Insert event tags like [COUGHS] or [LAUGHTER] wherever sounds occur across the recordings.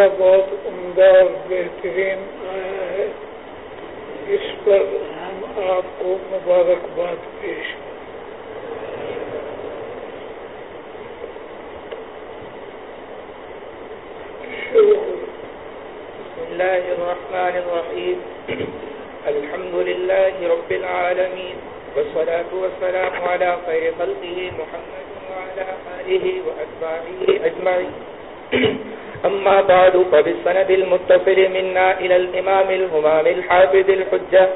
کہ بہت عمدہ اور بہترین آیا ہے۔ اس پر ہم آپ کو مبارکباد پیش بسم الله الرحمن الرحيم الحمد لله رب العالمين والصلاة والسلام على خير خلقه محمد وعلى آله وأتباعه أجمعين أما بعد فبالسند المتصل منا إلى الإمام الهمام الحافظ الحجة،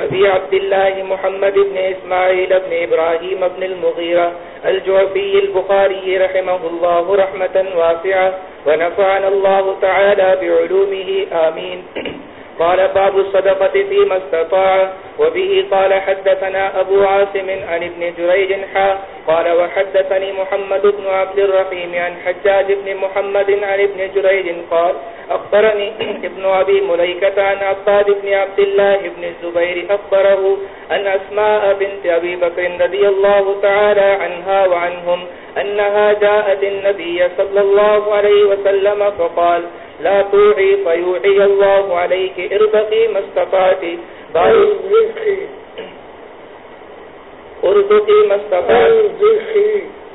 أبي عبد الله محمد بن إسماعيل بن إبراهيم بن المغيرة الجعفي البخاري رحمه الله رحمة واسعة، ونفعنا الله تعالى بعلومه، آمين. قال باب الصدقة فيما استطاع، وبه قال حدثنا أبو عاصم عن ابن جريج حا، قال وحدثني محمد بن عبد الرحيم عن حجاج بن محمد عن ابن جريج قال، أخبرني ابن أبي مليكة عن عباد بن عبد الله بن الزبير أخبره أن أسماء بنت أبي بكر رضي الله تعالى عنها وعنهم أنها جاءت النبي صلى الله عليه وسلم فقال لا توعي فيوعي الله عليك اربقي ما استطعت. اربقي ما استطعت.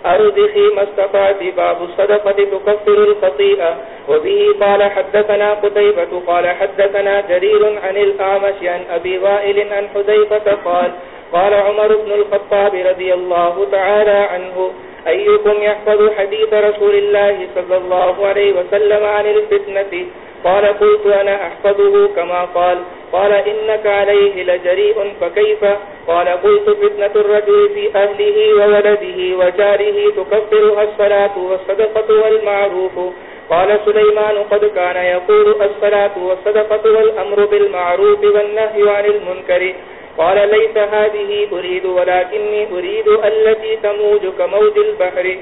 أرضخي ما استطعت. باب الصدقة تكفر الخطيئة. وبه قال حدثنا قتيبة قال حدثنا جرير عن الأعمش عن أبي وائل عن حذيفة قال قال عمر بن الخطاب رضي الله تعالى عنه أيكم يحفظ حديث رسول الله صلى الله عليه وسلم عن الفتنة؟ قال قلت أنا أحفظه كما قال. قال إنك عليه لجريء، فكيف؟ قال قلت فتنة الرجل في أهله وولده وجاره تكفرها الصلاة والصدقة والمعروف. قال سليمان، قد كان يقول الصلاة والصدقة والأمر بالمعروف والنهي عن المنكر. قال ليس هذه أريد، ولكني أريد التي تموج كموج البحر.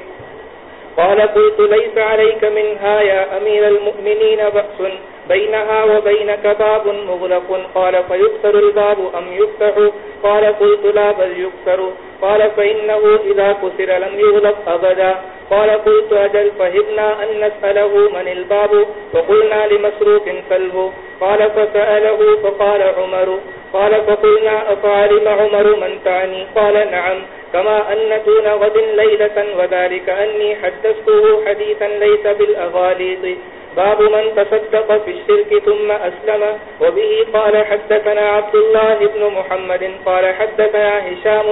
قال قلت ليس عليك منها يا أمير المؤمنين بأس. بينها وبينك باب مغلق قال فيكسر الباب أم يفتح قال قلت لا بل يكسر قال فإنه إذا كسر لم يغلق أبدا قال قلت أجل فهبنا أن نسأله من الباب وقلنا لمسروك سله قال فسأله فقال عمر قال فقلنا أفعلم عمر من تعني قال نعم كما أن دون غد ليلة وذلك أني حدثته حديثا ليس بالأغاليط باب من تصدق في الشرك ثم أسلم، وبه قال حدثنا عبد الله بن محمد، قال حدثنا هشام،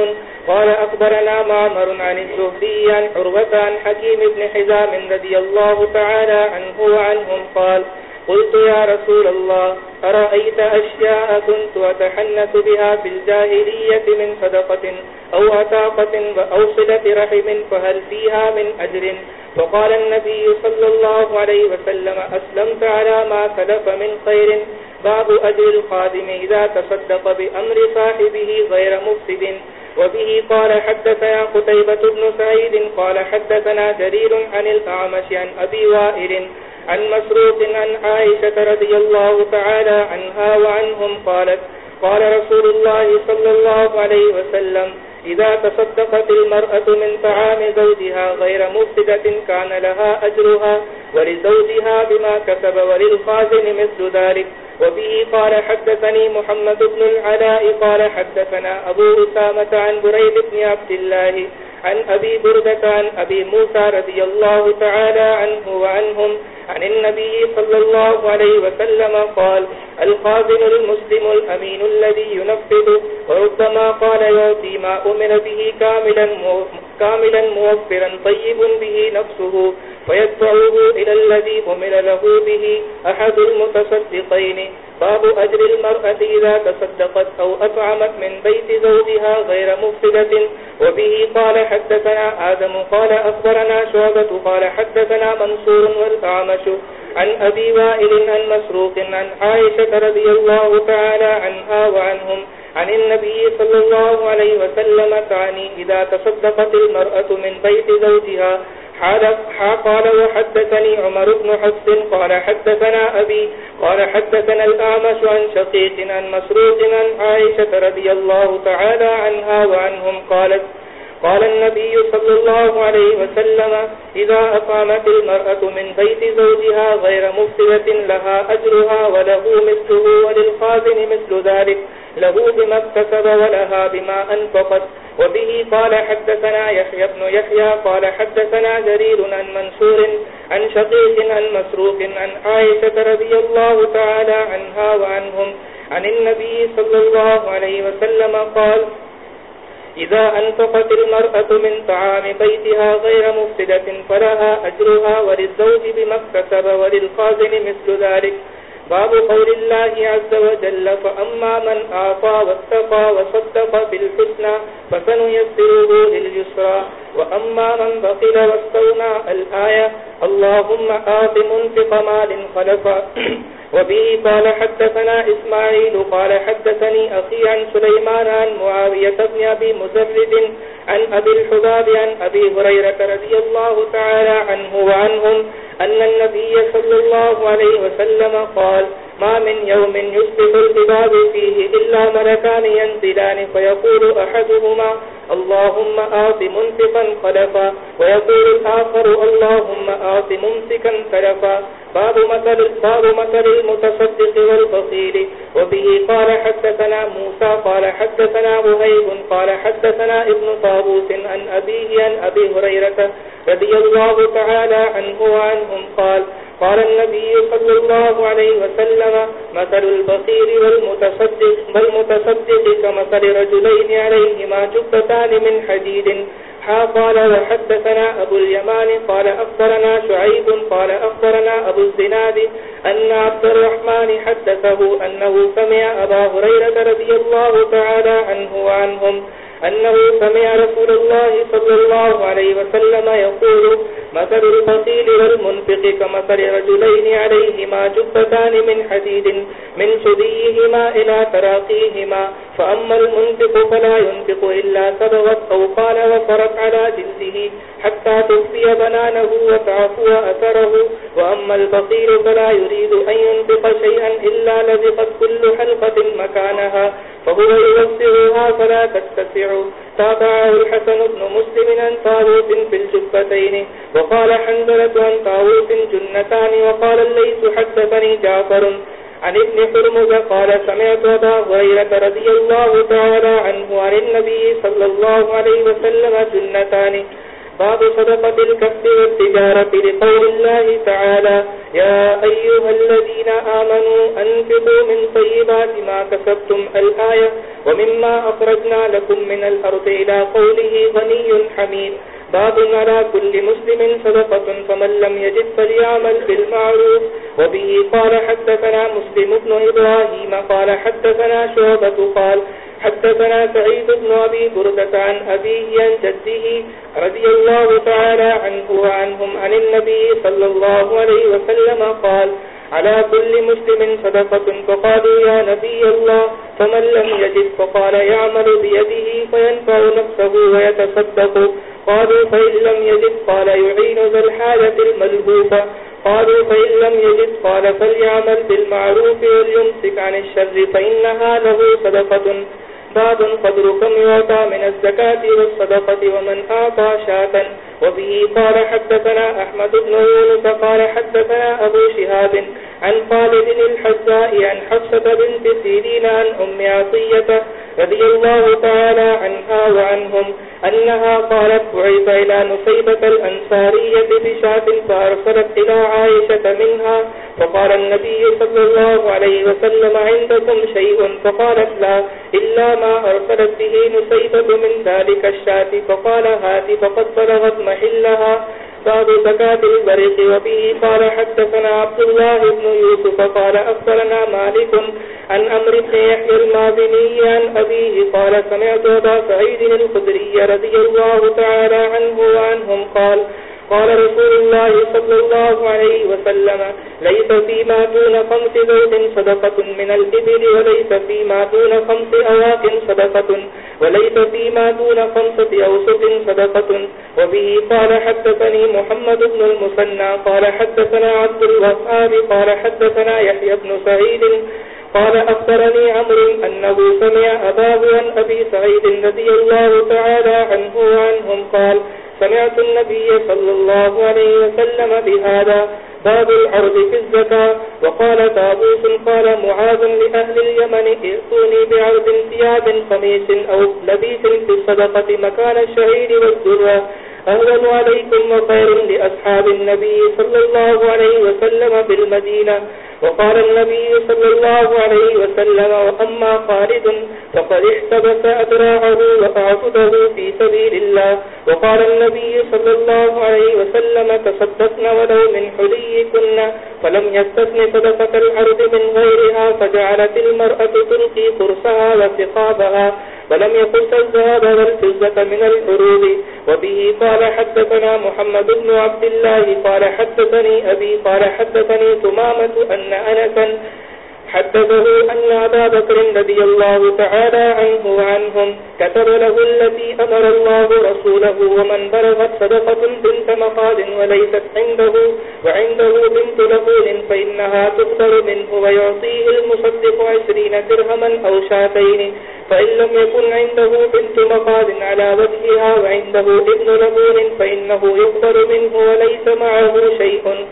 قال أكبرنا معمر عن الزهدي عن حروة عن حكيم بن حزام رضي الله تعالى عنه وعنهم قال قلت يا رسول الله، أرأيت أشياء كنت أتحنث بها في الجاهلية من صدقة أو أتاقة أو صلة رحم، فهل فيها من أجر؟ فقال النبي صلى الله عليه وسلم، أسلمت على ما سلف من خير. باب أجر القادم إذا تصدق بأمر صاحبه غير مفسد. وبه قال، حدثنا قتيبة بن سعيد، قال حدثنا جرير عن الأعمش عن أبي وائل. عن مسروق عن عائشة رضي الله تعالى عنها وعنهم قالت، قال رسول الله صلى الله عليه وسلم، إذا تصدقت المرأة من طعام زوجها غير مفسدة كان لها أجرها ولزوجها بما كسب وللخازن مثل ذلك. وبه قال، حدثني محمد بن العلاء. قال، حدثنا أبو أسامة عن بريد بن عبد الله عن أبي بردة عن أبي موسى رضي الله تعالى عنه وعنهم عن النبي صلى الله عليه وسلم قال الخازن المسلم الأمين الذي ينفذ وربما قال يوتي ما أمن به كاملا, كاملا موفرا طيب به نفسه فيدفعه إلى الذي أمن له به أحد المتصدقين. باب أجر المرأة إذا تصدقت أو أطعمت من بيت زوجها غير مفسدة. وبه قال حدثنا آدم، قال أخبرنا شعبة، قال حدثنا منصور والأعمش عن أبي وائل عن مسروق عن عائشة رضي الله تعالى عنها وعنهم عن النبي صلى الله عليه وسلم تعني إذا تصدقت المرأة من بيت زوجها قال وحدثني عمر بن حفظ قال حدثنا أبي قال حدثنا الآمش عن شقيق عن مسروق عن عائشة رضي الله تعالى عنها وعنهم قالت قال النبي صلى الله عليه وسلم، إذا أقامت المرأة من بيت زوجها غير مفسدة، لها أجرها وله مثله، وللخازن مثل ذلك، له بما اكتسب ولها بما أنفقت. وبه قال حدثنا يحيى بن يحيى، قال حدثنا جرير عن منصور، عن شقيق، عن مسروق، عن عائشة رضي الله تعالى عنها وعنهم، عن النبي صلى الله عليه وسلم قال إذا أنفقت المرأة من طعام بيتها غير مفسدة فلها أجرها وللزوج بما اكتسب وللخازن مثل ذلك. باب قول الله عز وجل، فأما من آفى واتقى وصدق بالحسنى فسنيسره لليسرى. وأما من بخل واستغنى الآية، اللهم آت منفق مال خلفا. [CLEARS THROAT] وبه قال حدثنا إسماعيل قال حدثني أخي عن سليمان عن معاوية بن أبي مزرد عن أبي الحباب عن أبي هريرة رضي الله تعالى عنه وعنهم أن النبي صلى الله عليه وسلم قال ما من يوم يصبح العباد فيه إلا ملكان ينزلان فيقول أحدهما اللهم آت منفقا خلفا ويقول الآخر اللهم آت ممسكا تلفا باب مثل, باب مثل المتصدق والبصير وبه قال حدثنا موسى قال حدثنا مهيب قال حدثنا ابن طابوس عن أبيه عن أبي هريرة رضي الله تعالى عنه وعنه. وعنهم قال قال النبي صلى الله عليه وسلم، مثل البصير والمتصدق والمتصدق كمثل رجلين عليهما جبتان من حديد. قال، وحدثنا أبو اليمان، قال أخبرنا شعيب، قال أخبرنا أبو الزناد أن عبد الرحمن حدثه أنه سمع أبا هريرة رضي الله تعالى عنه وعنهم أنه سمع رسول الله صلى الله عليه وسلم يقول، مثل الفصيل والمنفق كمثل رجلين عليهما جبتان من حديد من سديهما إلى تراقيهما، فأما المنفق فلا ينفق إلا سبغت أو قال وفرت على جلده حتى تكفي بنانه وتعفو أثره، وأما الفصيل فلا يريد أن ينفق شيئا إلا لذقت كل حلقة مكانها فهو يوسعها فلا تتسع تابعه الحسن بن مسلم عن طاووس في الجبتين وقال حنزلة عن طاووس جنتان وقال الليس حدثني جعفر عن ابن حرمز قال سمعت أبا هريرة رضي الله تعالى عنه عن النبي صلى الله عليه وسلم جنتان باب صدقة الكفر والتجارة لقول الله تعالى، يا أيها الذين آمنوا أنفقوا من طيبات ما كسبتم الآية، ومما أخرجنا لكم من الأرض إلى قوله غني حميد. باب على كل مسلم صدقة، فمن لم يجد فليعمل بالمعروف. وبه قال حدثنا مسلم بن إبراهيم، قال حدثنا شعبة، قال حدثنا سعيد بن أبي بردة عن أبيه عن جده رضي الله تعالى عنه وعنهم عن النبي صلى الله عليه وسلم قال، على كل مسلم صدقة فقالوا يا نبي الله، فمن لم يجد فقال، يعمل بيده فينفع نفسه ويتصدق. قالوا، فإن لم يجد قال، يعين ذا الحالة الملهوفة. قالوا، فإن لم يجد قال، فليعمل بالمعروف وليمسك عن الشر، فإنها له صدقة. باب قدر كم يعطى من الزكاة والصدقة ومن آطى شاة. وبه قال حدثنا أحمد بن يونس قال حدثنا أبو شهاب عن خالد الحزاء عن حفصة بنت سيرين، عن أم عطية رضي الله تعالى عنها وعنهم أنها قالت بعيث إلى نصيبة الأنصارية بشاة فأرسلت إلى عائشة منها، فقال النبي صلى الله عليه وسلم عندكم شيء؟ فقالت لا، إلا ما أرسلت به نصيبة من ذلك الشاة. فقال هات فقد بلغت محلها. باب زكاة البرق وبه قال حدثنا عبد الله بن يوسف قال أفضلنا مالك عن أمر بن يحيى المازني عن أبيه قال سمعت أبا سعيد الخدري رضي الله تعالى عنه وعنهم قال قال رسول الله صلى الله عليه وسلم، ليس فيما دون خمس زوج صدقة من الإبل، وليس فيما دون خمس أواق صدقة، وليس فيما دون خمسة أوسط صدقة. وبه قال حدثني محمد بن المسنى قال حدثنا عبد الوهاب، قال حدثنا يحيى بن سعيد، قال أخبرني عمر أنه سمع أباه عن أبي سعيد رضي الله تعالى عنه وعنهم قال سمعت النبي صلى الله عليه وسلم بهذا، باب العرض في الزكاة. وقال تابوس قال معاذ لأهل اليمن، ائتوني بعرض ثياب خميس أو لبيس في الصدقة مكان الشهيد والذرة أهلا عليكم وخير لأصحاب النبي صلى الله عليه وسلم بالمدينة. وقال النبي صلى الله عليه وسلم، وأما خالد فقد احتبس أدراعه وأعبده في سبيل الله. وقال النبي صلى الله عليه وسلم، تصدقن ولو من حليكن، فلم يستثن صدقة العرض من غيرها، فجعلت المرأة تلقي قرصها وثقابها ولم يقص الزهاب والفزة من الحروب. وبه قال حدثنا محمد بن عبد الله، قال حدثني أبي، قال حدثني تمامة أن أنسا حدثه أن أبا بكر رضي الله تعالى عنه وعنهم كتب له التي أمر الله رسوله ومن بلغت صدقة بنت مخاد وليست عنده وعنده بنت لبون فإنها تقدر منه ويعطيه المصدق عشرين درهما أو شاتين فإن لم يكن عنده بنت مخاد على وجهها وعنده ابن لبون فإنه يقدر منه وليس معه شيء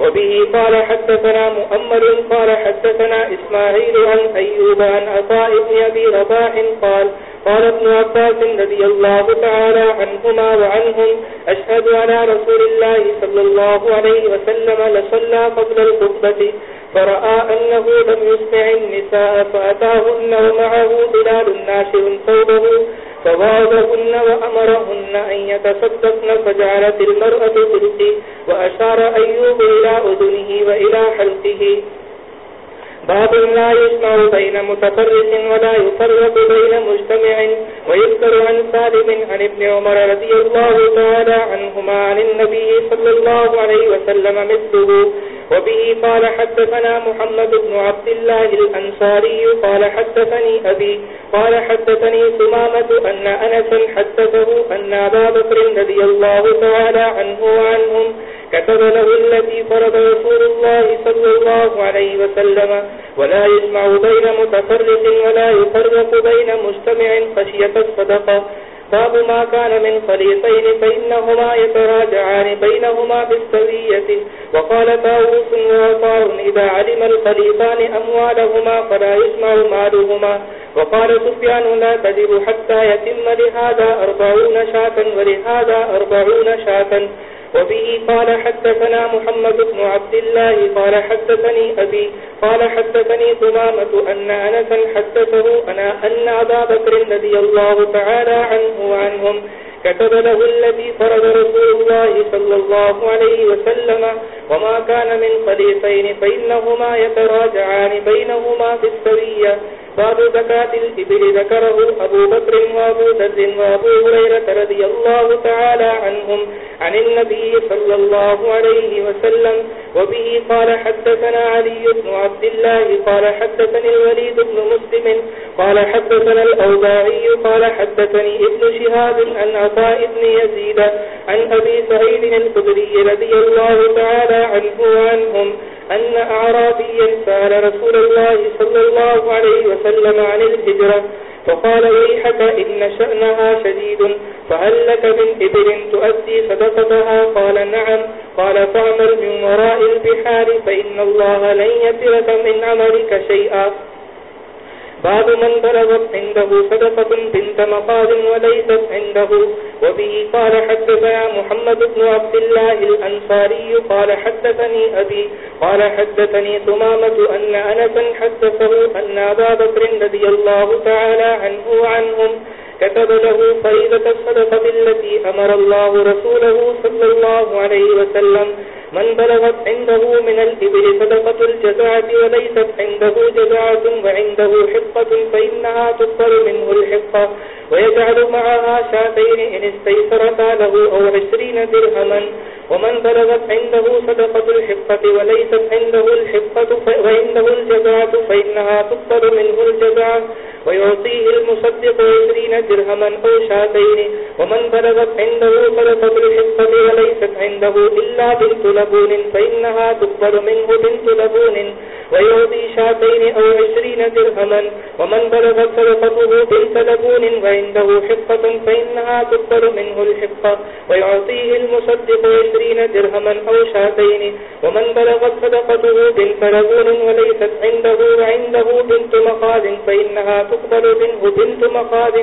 وبه قال حدثنا مؤمر قال حدثنا إسماعيل عن أيوب عن أطاء بن أبي رباح قال قال ابن عباس رضي الله تعالى عنهما وعنهم، أشهد على رسول الله صلى الله عليه وسلم لصلى قبل الخطبة، فرأى أنه لم يسمع النساء فأتاهن ومعه بلال ناشر صوبه فواضهن وأمرهن أن يتصدقن فجعلت المرأة تلقي وأشار أيوب إلى أذنه وإلى حلقه. باب لا يسمع بين متفرس ولا يفرق بين مجتمع، ويذكر عن سالم عن ابن عمر رضي الله تعالى عنهما عن النبي صلى الله عليه وسلم مثله وبه قال حدثنا محمد بن عبد الله الأنصاري قال حدثني أبي قال حدثني ثمامة أن أنسا حدثه أن أبا بكر رضي الله تعالى عنه وعنهم كتب له الذي فرض رسول الله صلى الله عليه وسلم ولا يجمع بين متفرق ولا يفرق بين مجتمع خشية الصدقة باب ما كان من خليطين فإنهما يتراجعان بينهما بالسوية. وقال تاوس وعطار إذا علم الخليطان أموالهما فلا يسمع مالهما. وقال سفيان لا تجب حتى يتم لهذا أربعون شاة ولهذا أربعون شاة. وبه قال حدثنا محمد بن عبد الله قال حدثني أبي قال حدثني ثمامة أن أنسا حدثه أنا أن أبا بكر الذي الله تعالى عنه وعنهم كتب له الذي فرض رسول الله صلى الله عليه وسلم وما كان من خليفين فإنهما يتراجعان بينهما في السرية. باب زكاة الإبل ذكره أبو بكر وأبو ذر وأبو هريرة رضي الله تعالى عنهم عن النبي صلى الله عليه وسلم. وبه قال حدثنا علي بن عبد الله، قال حدثني الوليد بن مسلم، قال حدثنا الأوباعي قال حدثني ابن شهاب عن عطاء بن يزيد عن أبي سعيد الخدري رضي الله تعالى عنه وعنهم أن أعرابيا سأل رسول الله صلى الله عليه وسلم عن الهجرة فقال ويحك إن شأنها شديد، فهل لك من إبل تؤدي صدقتها؟ قال نعم. قال فعمل من وراء البحار فإن الله لن يترك من عملك شيئا. باب من بلغت عنده صدقة بنت مقاد وليست عنده وبه قال حدثنا محمد بن عبد الله الأنصاري قال حدثني أبي قال حدثني ثمامة أن أنسا حدثه أن أبا بكر رضي الله تعالى عنه وعنهم كتب له فريدة الصدقة التي أمر الله رسوله صلى الله عليه وسلم من بلغت عنده من الإبل صدقة الجزعة وليست عنده جزعة وعنده حقة فإنها تفر منه الحقة ويجعل معها شاتين إن استيسرتا له أو عشرين درهما ومن بلغت عنده صدقة الحقة وليست عنده الحقة وعنده الجزعة فإنها تفر منه الجزعة ويعطيه المصدق عشرين درهما أو شاتين ومن بلغت عنده صدقة الحقة وليست عنده إلا بنت لبون، فإنها تفر منه بنت لبون. ويعطي شاتين أو عشرين درهما. ومن بلغت صدقته بنت لبون وعنده حقة فإنها تقبل منه الحقة ويعطيه المصدق عشرين درهما أو شاتين ومن بلغت صدقته بنت لبون وليست عنده وعنده بنت مخاذ فإنها تقبل منه بنت مخاذ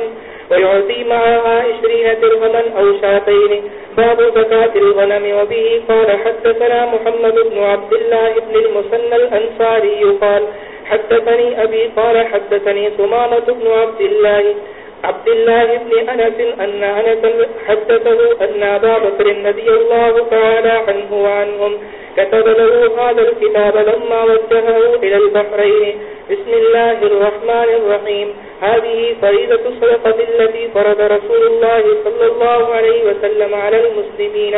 ويعطي معها عشرين درهما أو شاتين باب زكاة الغنم، وبه قال حتى حدثنا محمد بن عبد الله بن المسنى الأنصاري قال حدثني أبي قال حدثني ثمامة بن عبد الله عبد الله بن أنس، أن أنس حدثه أن أبا بكر النبي الله تعالى عنه وعنهم كتب له هذا الكتاب لما وجهه إلى البحرين. بسم الله الرحمن الرحيم. هذه فريدة الصدقة التي فرد رسول الله صلى الله عليه وسلم على المسلمين،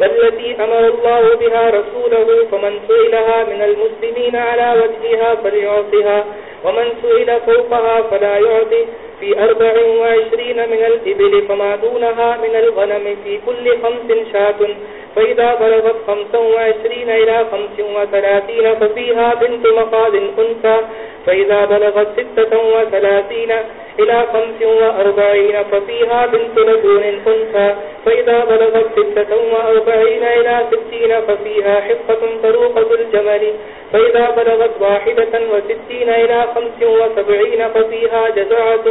والتي أمر الله بها رسوله، فمن سئلها من المسلمين على وجهها فليعطها ومن سئل فوقها فلا يعطي. في أربع وعشرين من الإبل فما دونها من الغنم في كل خمس شات فإذا بلغت خمسا وعشرين إلى خمس وثلاثين ففيها بنت مقاد أنثى فإذا بلغت ستة وثلاثين إلى خمس وأربعين ففيها بنت لدون أنثى فإذا بلغت ستة وأربعين إلى ستين ففيها حفة طروقة الجمل فإذا بلغت واحدة وستين إلى خمس وسبعين ففيها جزعة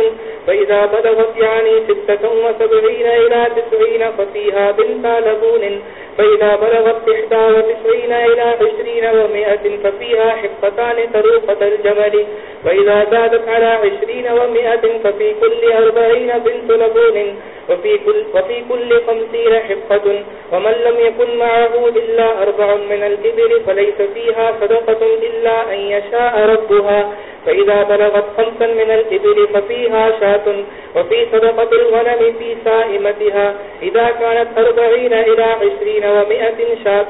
فإذا بلغت يعني ستة وسبعين إلى تسعين ففيها بنت لدون فإذا بلغت إحدى وتسعين إلى عشرين ومئة ففيها حفتان طروقة الجمل فإذا زادت على عشرين ومئة ففي كل أربعين بنت لبون وفي كل, وفي كل خمسين حفة ومن لم يكن معه إلا أربع من الإبل فليس فيها صدقة إلا أن يشاء ربها فإذا بلغت خمسا من الإبل ففيها شاة وفي صدقة الغنم في سائمتها إذا كانت أربعين إلى عشرين ومئة شاة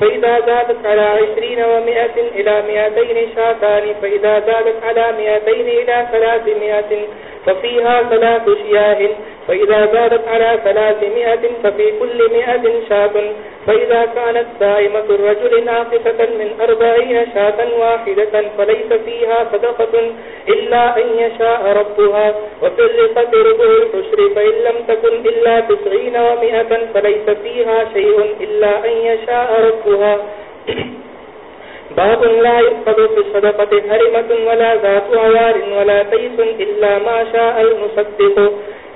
فإذا زادت على عشرين ومئة إلى مئتين شاتان فإذا زادت على مئتين إلى ثلاثمائة ففيها ثلاث شياه فإذا زادت على ثلاثمائة ففي كل مئة شاة فإذا كانت سائمة الرجل ناقصة من أربعين شاة واحدة فليس فيها صدقة إلا أن يشاء ربها وفي الرقة ربع الحشر فإن لم تكن إلا تسعين ومئة فليس فيها شيء إلا أن يشاء ربها [COUGHS] باب لا يفقد في الصدقة هرمة ولا ذات عوار ولا تيس إلا ما شاء المصدق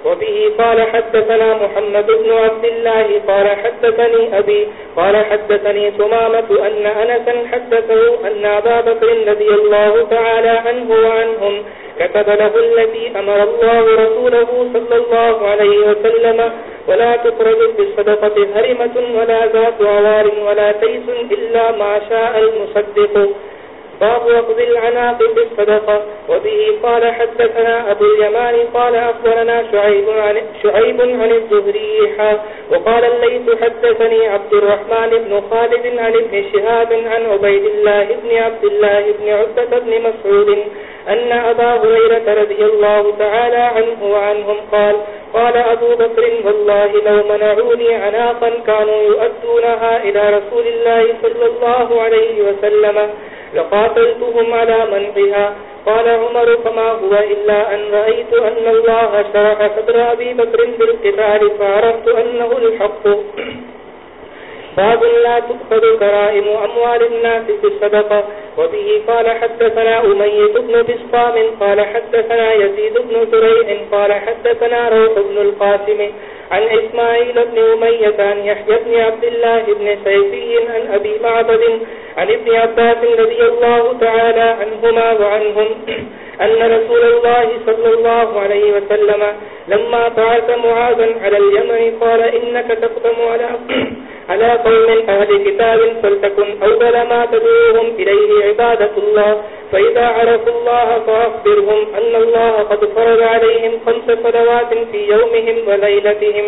وبه قال حدثنا محمد بن عبد الله قال حدثني أبي قال حدثني سمامة أن أنسا حدثه أن أبا بكر نبي الله تعالى عنه وعنهم كتب له الذي أمر الله رسوله صلى الله عليه وسلم ولا تفرد بالصدقة هرمة ولا ذات عوار ولا تيس إلا ما شاء المصدق. باب وقض العناق بالصدقة وبه قال حدثنا أبو اليمان قال أخبرنا شعيب عن, شعيب عن الزهريحة وقال الليث حدثني عبد الرحمن بن خالد عن ابن شهاب عن عبيد الله بن عبد الله بن عبدة بن مسعود أن أبا هريرة رضي الله تعالى عنه وعنهم قال قال أبو بكر والله لو منعوني عناقا كانوا يؤدونها إلى رسول الله صلى الله عليه وسلم لقاتلتهم على منعها. قال عمر، فما هو إلا أن رأيت أن الله شرح صدر أبي بكر بالقتال، فعرفت أنه الحق. باب لا تؤخذ كرائم أموال الناس في الصدقة وبه قال حدثنا أمية بن بسطام قال حدثنا يزيد بن تريع قال حدثنا روح بن القاسم عن إسماعيل بن أمية عن يحيى بن عبد الله بن سيفي عن أبي معبد عن ابن عباس رضي الله تعالى عنهما وعنهم أن رسول الله صلى الله عليه وسلم لما بعث معاذا على اليمن قال إنك تقدم على [CLEARS THROAT] على قوم أهل كتاب فلتكن أول ما تدوهم إليه عبادة الله فإذا عرفوا الله فأخبرهم أن الله قد فرض عليهم خمس صلوات في يومهم وليلتهم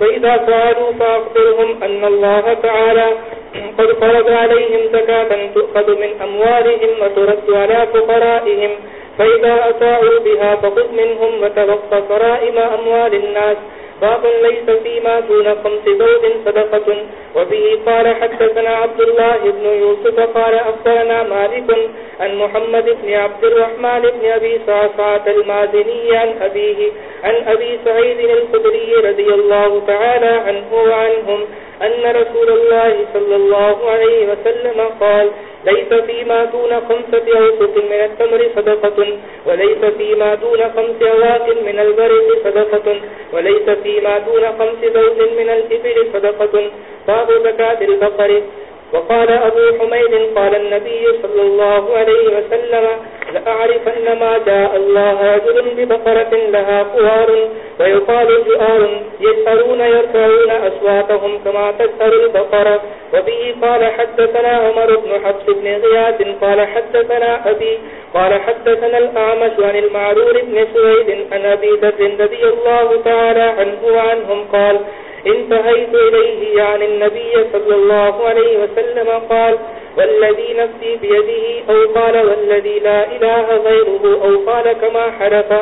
فإذا فعلوا فأخبرهم أن الله تعالى [CLEARS THROAT] قد فرض عليهم زكاة تؤخذ من أموالهم وترد على فقرائهم فإذا أتاعوا بها فخذ منهم وتوقف فرائم أموال الناس باب ليس فيما دون خمس زوج صدقة وبه قال حدثنا عبد الله بن يوسف قال أفضلنا مالك عن محمد بن عبد الرحمن بن أبي صعصعة المازني عن أبيه عن أبي سعيد الخدري رضي الله تعالى عنه وعنهم أن رسول الله صلى الله عليه وسلم قال، ليس فيما دون خمسة أوسط من التمر صدقة، وليس فيما دون خمس أواق من البرد صدقة، وليس فيما دون خمس زوج من الإبل صدقة. باب زكاة البقر. وقال أبو حميد قال النبي صلى الله عليه وسلم، لأعرفن ما جاء الله رجل ببقرة لها قوار ويقال جؤار يسألون يرفعون أصواتهم كما تسأل البقرة. وبه قال حدثنا عمر بن حفص بن غياث، قال حدثنا أبي، قال حدثنا الأعمش عن المعرور بن سويد عن أبي ذر رضي الله تعالى عنه وعنهم قال انتهيت إليه عن النبي صلى الله عليه وسلم قال، والذي نفسي بيده أو قال، والذي لا إله غيره أو قال كما حرف.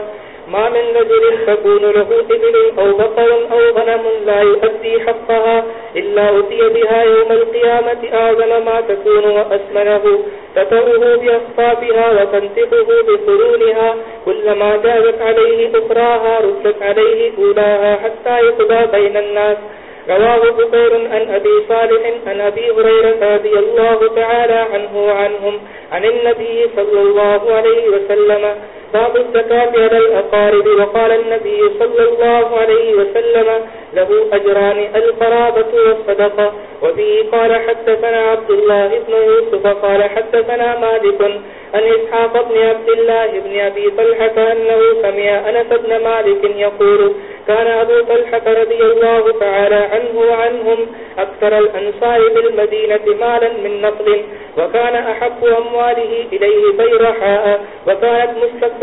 ما من رجل تكون له إبل أو بقر أو غنم لا يؤدي حقها إلا أتي بها يوم القيامة أعظم ما تكون وأسمنه. تتره بأخفافها وتنتقه بقرونها كلما جازت عليه أخراها ردت عليه أولاها حتى يقضى بين الناس. رواه بطير عن أبي صالح عن أبي هريرة رضي الله تعالى عنه وعنهم عن النبي صلى الله عليه وسلم. باب الزكاة على الأقارب وقال النبي صلى الله عليه وسلم له أجران القرابة والصدقة وبه قال حدثنا عبد الله بن يوسف، قال حدثنا مالك أن إسحاق بن عبد الله بن أبي طلحة أنه سمع أنس بن مالك يقول كان أبو طلحة رضي الله تعالى عنه وعنهم أكثر الأنصار بالمدينة مالا من نقل، وكان أحب أمواله إليه بيرحاء، وكانت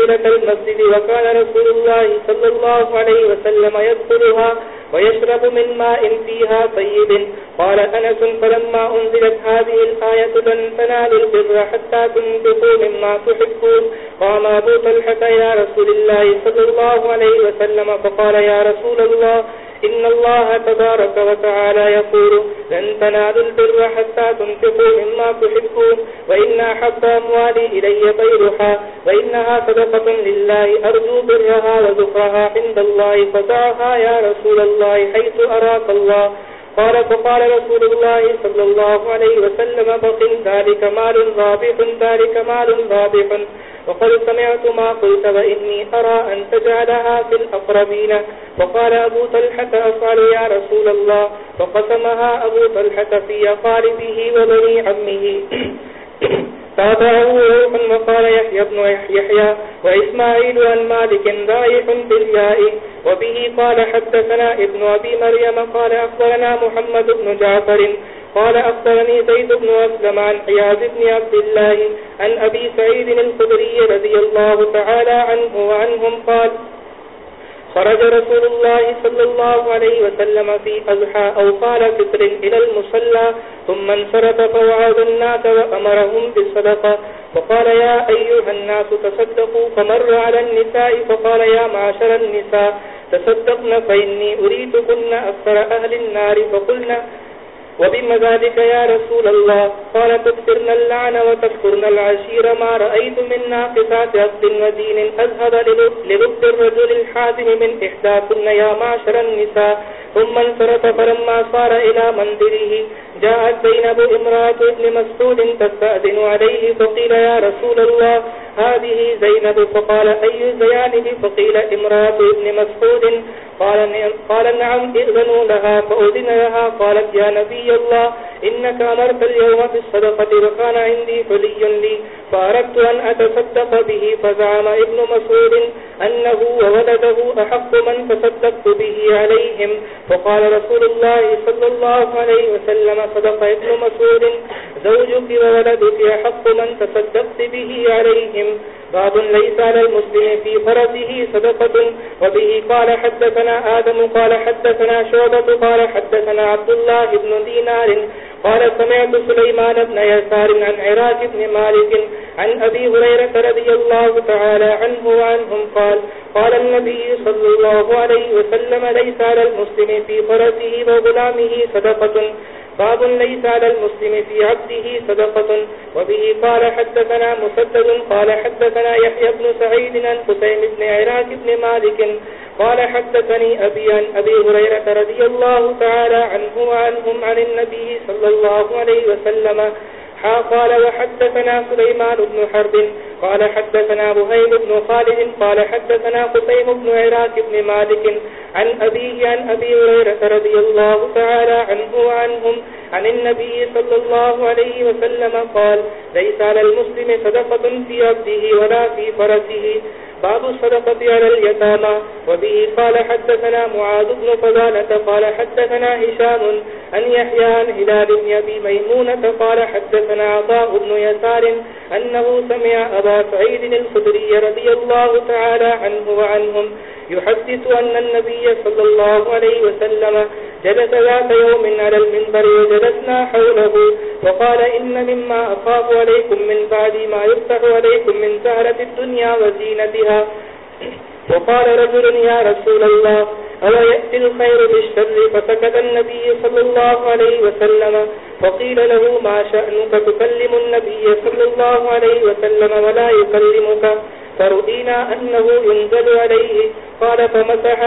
مستقبلة المسجد وكان رسول الله صلى الله عليه وسلم يدخلها ويشرب من ماء فيها طيب. قال أنس، فلما أنزلت هذه الآية لن تنالوا البر حتى تنفقوا مما تحبون. قام أبو طلحة يا رسول الله صلى الله عليه وسلم فقال يا رسول الله إن الله تبارك وتعالى يقول لن تنالوا البر حتى تنفقوا مما تحبون وإن أحب أموالي إلي بيرها وإنها صدقة لله أرجو برها وذكرها عند الله فدعها يا رسول الله حيث أراك الله قال فقال رسول الله صلى الله عليه وسلم بقل ذلك مال ضابح ذلك مال ضابح وقد سمعت ما قلت، وإني أرى أن تجعلها في الأقربين. فقال أبو طلحة، أفعل يا رسول الله. فقسمها أبو طلحة في قاربه وبني عمه. تابعه روح وقال يحيى بن يحيى وإسماعيل عن مالك ضعيف بالياء وبه قال حدثنا ابن أبي مريم قال أخبرنا محمد بن جعفر قال أخبرني زيد بن أسلم عن حياز بن عبد الله عن أبي سعيد الخدري رضي الله تعالى عنه وعنهم قال خرج رسول الله صلى الله عليه وسلم في أزحى أو قال فطر إلى المصلى ثم انصرف فوعد الناس وأمرهم بالصدقة فقال يا أيها الناس تصدقوا فمر على النساء فقال يا معشر النساء تصدقن فإني أريدكن أكثر أهل النار فقلنا وبما يا رسول الله. قال تذكرن اللعن وتذكرن العشير ما رأيت من ناقصات أفض ودين. أذهب لرب الرجل الحازم من إحداثن يا معشر النساء. ثم انصرف فلما صار إلى منذره جاءت زينب امرأة ابن مسعود تستأذن عليه، فقيل يا رسول الله هذه زينب فقال أي زيانب فقيل امرأة ابن مسعود. قال, قال نعم إذنوا لها فأذن لها. قالت يا نبي الله إنك أمرت اليوم بالصدقة وكان عندي فلي لي. فأردت أن أتصدق به فزعم ابن مسعود أنه وولده أحق من تصدقت به عليهم. فقال رسول الله صلى الله عليه وسلم صدق ابن مسعود زوجك وولدك أحق من تصدقت به عليهم. باب ليس على المسلم في فرسه صدقة وبه قال حدثنا آدم قال حدثنا شعبة قال حدثنا عبد الله بن دينار قال سمعت سليمان بن يسار عن عراك بن مالك عن أبي هريرة رضي الله تعالى عنه وعنهم قال قال النبي صلى الله عليه وسلم ليس على المسلم في فرسه وغلامه صدقة باب ليس على المسلم في عبده صدقة، وبه قال حدثنا مسدد، قال حدثنا يحيى بن سعيد عن قسيم بن عراك بن مالك، قال حدثني أبي عن أبي هريرة رضي الله تعالى عنه وعنهم عن النبي صلى الله عليه وسلم قال، وحدثنا سليمان بن حرب، قال، حدثنا بهيم بن خالد قال، حدثنا قسيم بن عراك بن مالك، عن أبيه، عن أبي هريرة رضي الله تعالى عنه وعنهم، عن النبي صلى الله عليه وسلم قال، ليس على المسلم صدقة في عبده ولا في فرسه باب الصدقة على اليتامى، وبه قال، حدثنا معاذ بن فضالة، قال، حدثنا هشام أن يحيى عن هلال بن أبي ميمونة قال حدثنا عطاء بن يسار أنه سمع أبا سعيد الخدري رضي الله تعالى عنه وعنهم يحدث أن النبي صلى الله عليه وسلم جلس ذات يوم على المنبر وجلسنا حوله وقال إن مما أخاف عليكم من بعد ما يفتح عليكم من سهرة الدنيا وزينتها وقال رجل يا رسول الله، ألا يأتي الخير بالشر فسكت النبي صلى الله عليه وسلم؟ فقيل له، ما شأنك تكلم النبي صلى الله عليه وسلم ولا يكلمك؟ فرؤينا أنه ينزل عليه. قال، فمسح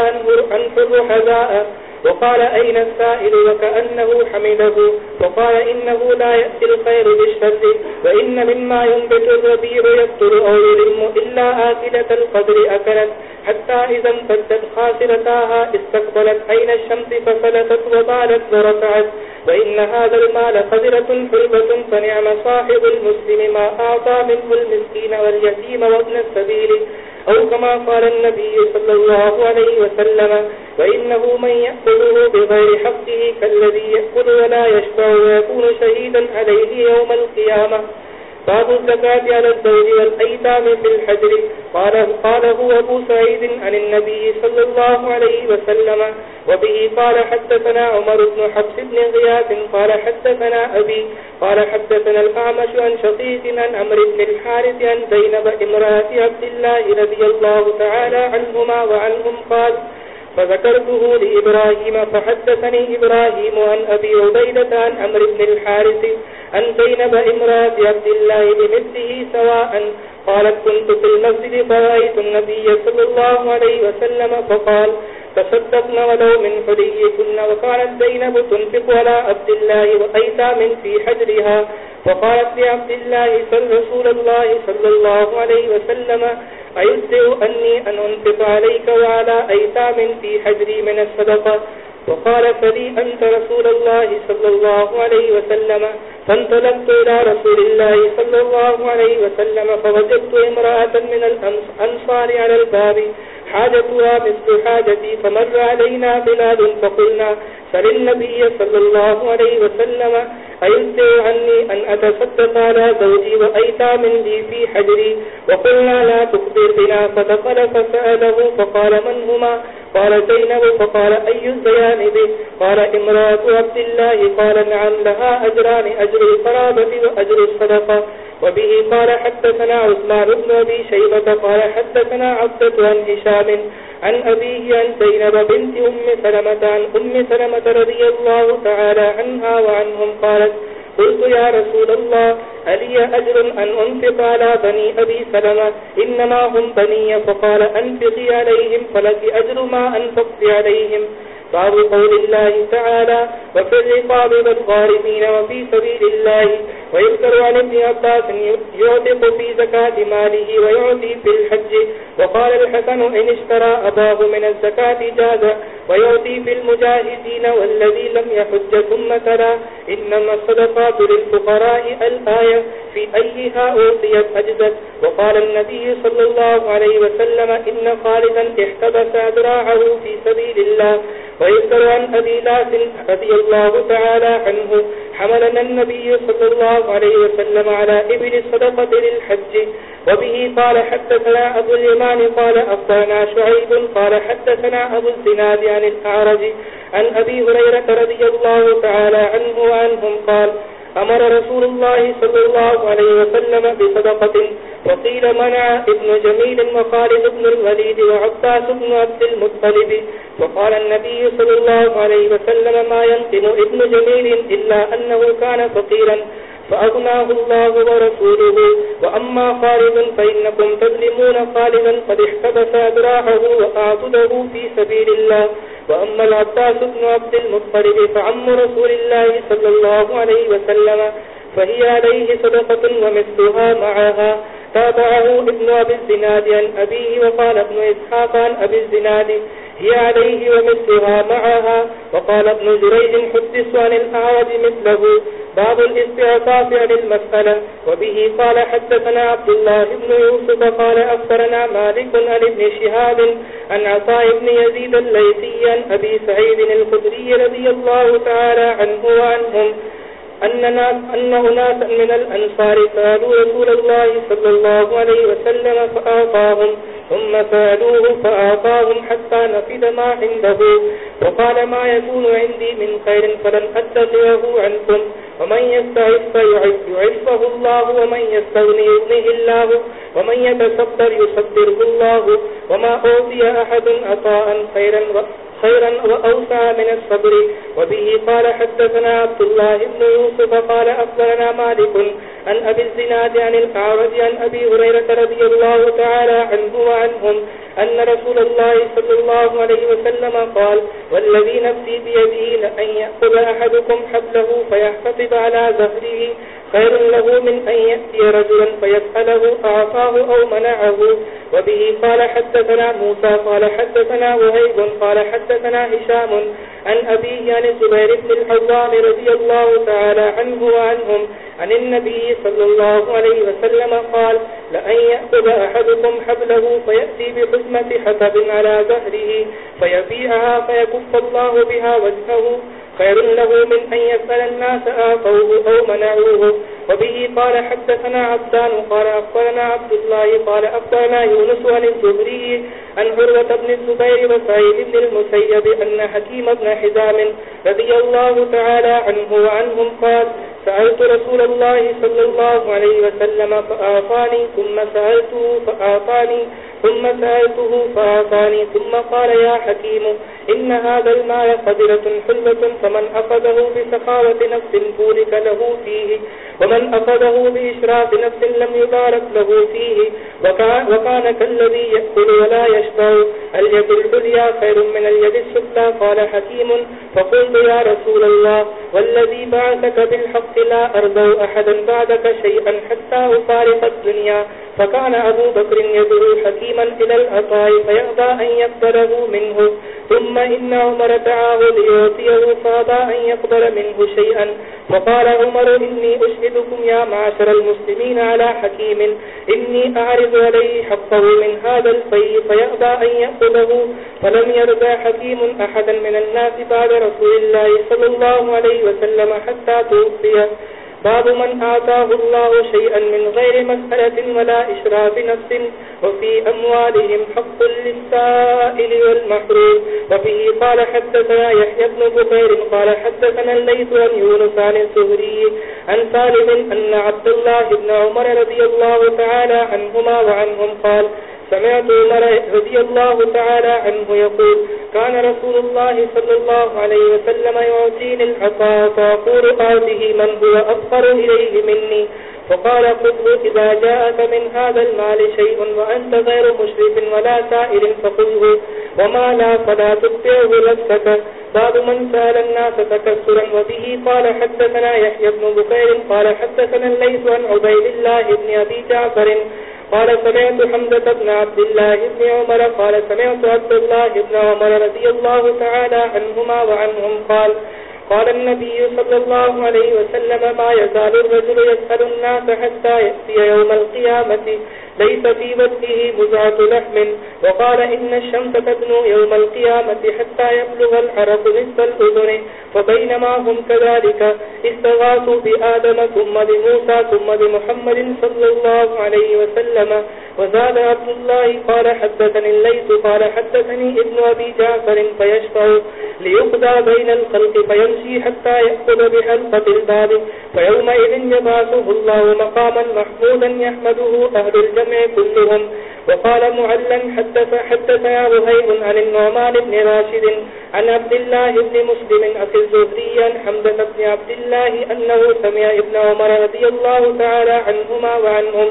أنفر حذاء وقال أين السائل وكأنه حمده؟ وقال إنه لا يأتي الخير بالشر وإن مما ينبت الربيع يكتر أو يلم إلا آكلة القدر أكلت. حتى إذا امتدت خاسرتاها، استقبلت أين الشمس ففلتت وبالت ورفعت. وإن هذا المال قدرة حلبة فنعم صاحب المسلم ما أعطى منه المسكين واليتيم وابن السبيل. أو كما قال النبي صلى الله عليه وسلم وإنه من يأكله بغير حقه كالذي يأكل ولا يشبع ويكون شهيدا عليه يوم القيامة. باب الزكاة على الزوج والأيتام في الحجر. قال قاله أبو سعيد عن النبي صلى الله عليه وسلم، وبه قال حدثنا عمر بن حبس بن غياث، قال حدثنا أبي، قال حدثنا الأعمش عن شقيق عن عمر بن الحارث عن زينب امرأة عبد الله رضي الله تعالى عنهما وعنهم قال فذكرته لإبراهيم فحدثني إبراهيم عن أبي عبيدة عن عمر بن الحارث عن زينب امرأة عبد الله بمثله سواء. قالت، كنت في المسجد فرأيت النبي صلى الله عليه وسلم فقال تصدقن ولو من حليكن وقالت زينب تنفق على عبد الله وأيتام في حجرها. وقالت لعبد الله صلى رسول الله صلى الله عليه وسلم أيزدئ أني أن أنفق عليك وعلى أيتام في حجري من الصدقة. وقال فلي أنت رسول الله صلى الله عليه وسلم، فانطلقت إلى رسول الله صلى الله عليه وسلم، فوجدت امرأة من الأنصار على الباب حاجتها مثل حاجتي فمر علينا بلاد فقلنا، سل النبي صلى الله عليه وسلم أيزدع عني أن أتصدق على زوجي وأيتام لي في حجري؟ وقلنا، لا تخبر بنا. فدخل فسأله، فقال، من هما؟ قال، زينب. فقال، أي الزيان به قال، امرأة عبد الله. قال، نعم، لها أجران، أجر القرابة وأجر الصدقة. وبه قال، حدثنا عثمان بن أبي شيبة. قال، حدثنا عبدة عن هشام عن أبيه عن زينب بنت أم سلمة، عن أم سلمة رضي الله تعالى عنها وعنهم قالت قلت يا رسول الله، ألي أجر أن أنفق على بني أبي سلمة؟ إنما هم بني. فقال أنفقي عليهم، فلك أجر ما أنفقت عليهم. باب قول الله تعالى وفي الرقاب والغارمين وفي سبيل الله ويذكر عن ابن عباس يعتق في زكاة ماله ويعطي في الحج وقال الحسن إن اشترى أباه من الزكاة جاز ويعطي في المجاهدين والذي لم يحج ثم ترى إنما الصدقات للفقراء الآية في أيها أوصيت أجزت وقال النبي صلى الله عليه وسلم إن خالدا احتبس أدراعه في سبيل الله ويذكر عن أبي ناس رضي الله تعالى عنه حملنا النبي صلى الله عليه وسلم على إبل الصدقة للحج، وبه قال حدثنا أبو اليمان قال أخبرنا شعيب قال حدثنا أبو الزناد عن الأعرج عن أبي هريرة رضي الله تعالى عنه وعنهم قال أمر رسول الله صلى الله عليه وسلم بصدقة، وقيل منع ابن جميل وخالد ابن الوليد وعباس ابن عبد المطلب. وقال النبي صلى الله عليه وسلم ما ينقن ابن جميل إلا أنه كان فقيرا. فأغناه الله ورسوله، وأما خالد فإنكم تظلمون خالدا قد احتبس أدراحه وأعطده في سبيل الله. وأما العباس بن عبد المطلب فعم رسول الله صلى الله عليه وسلم، فهي عليه صدقة ومثلها معها. تابعه ابن أبي الزناد عن أبيه، وقال ابن إسحاق عن أبي الزناد هي عليه ومثلها معها. وقال ابن جريج حدث عن الأعرج مثله. باب الاستعطاف عن المسألة. وبه قال حدثنا عبد الله بن يوسف قال أفرنا مالك عن ابن شهاب عن عطاء بن يزيد الليثي عن أبي سعيد الخدري رضي الله تعالى عنه وعنهم أن أناسا من الأنصار سألوا رسول الله صلى الله عليه وسلم فآطاهم ثم سألوه فآطاهم حتى نفد ما عنده، وقال ما يكون عندي من خير فلن أتخيه عنكم. ومن يستعف يعفه الله ومن يستغني يغنه الله. ومن يتصبر يصبره الله. وما أوتي أحد أطاء خيرا خيرا وأوسع من الصبر وبه قال حدثنا عبد الله بن يوسف قال أخبرنا مالك عن أبي الزناد عن الأعرج عن أبي هريرة رضي الله تعالى عنه وعنهم أن رسول الله صلى الله عليه وسلم قال والذي نفسي بيده لأن يأخذ أحدكم حبله فيحتفظ على زهره خير له من أن يأتي رجلا فيسأله أعطاه أو منعه. وبه قال حدثنا موسى، قال حدثنا وهيب، قال حدثنا هشام عن أبيه عن الزبير بن الحضان رضي الله تعالى عنه وعنهم عن النبي صلى الله عليه وسلم قال لأن يأخذ أحدكم حبله فيأتي بحزمة حسب على ظهره، فيبيعها فيكف الله بها وجهه خير له من أن يسأل الناس آفوه أو منعوه. وبه قال حدثنا عبدان، قال أخبرنا عبد الله، قال أخبرنا يونس عن الزهري عن هروة بن الزبير وسعيد بن المسيب أن حكيم بن حزام رضي الله تعالى عنه وعنهم قال سألت رسول الله صلى الله عليه وسلم فآطاني ثم سألته فآطاني ثم سألته فآطاني ثم قال يا حكيم، إن هذا الماء قدرة حلوة، فمن أخذه بسخاوة نفس بورك له فيه، ومن أخذه بإشراف نفس لم يبارك له فيه وكان كالذي يأكل ولا يشبع اليد العليا خير من اليد السفلى؟ قال حكيم، فقلت يا رسول الله، والذي بعثك بالحق لا أرضو أحدا بعدك شيئا حتى أفارق الدنيا، فكان أبو بكر يدعو حكيما إلى الأطاء فيأبى أن يقبله منه، ثم إن عمر دعاه ليعطيه فأبى أن يقبل منه شيئا. فقال عمر، إني أشهدكم يا معشر المسلمين على حكيم. إني أعرض عليه حقه من هذا الفي فيأبى أن يأخذه فلم يرضى حكيم أحدا من الناس بعد رسول الله صلى الله عليه وسلم حتى توفيه باب من آتاه الله شيئا من غير مسألة ولا إشراف نفس، وفي أموالهم حق للسائل والمحروم. وفيه قال حدثنا يحيى بن بخير قال حدثنا الليث عن يونس عن الزهري عن سالم أن عبد الله بن عمر رضي الله تعالى عنهما وعنهم قال سمعت عمر رضي الله تعالى عنه يقول، كان رسول الله صلى الله عليه وسلم يعطيني العطاء فأقول آته من هو أفقر إليه مني؟ فقال خذه إذا جاءك من هذا المال شيء وأنت غير مشرف ولا سائل فخذه، وما لا فلا تبتعه نفسك باب من سأل الناس تكسرا وبه قال حدثنا يحيى بن بكير قال حدثنا الليس عن عبيد الله بن أبي جعفر قال سمعت حمدة بن عبد الله بن عمر قال سمعت عبد الله بن عمر رضي الله تعالى عنهما وعنهم قال قال النبي صلى الله عليه وسلم، ما يزال الرجل يسأل الناس حتى يأتي يوم القيامة، ليس في بدئه مزعة لحم. وقال، إن الشمس تدنو يوم القيامة حتى يبلغ العرق نصف الأذن، فبينما هم كذلك استغاثوا بآدم ثم بموسى ثم بمحمد صلى الله عليه وسلم. وزاد عبد الله، قال حدثني الليس قال حدثني ابن أبي جعفر، فيشفع ليقضى بين الخلق فينفع فيمشي حتى يأخذ بحلقة الباب فيومئذ يبعثه الله مقاما محمودا يحمده أهل الجمع كلهم. وقال معلا حدث حدث يا وهيب عن النعمان بن راشد عن عبد الله بن مسلم أخي الزهري عن حمدة بن عبد الله أنه سمع ابن عمر رضي الله تعالى عنهما وعنهم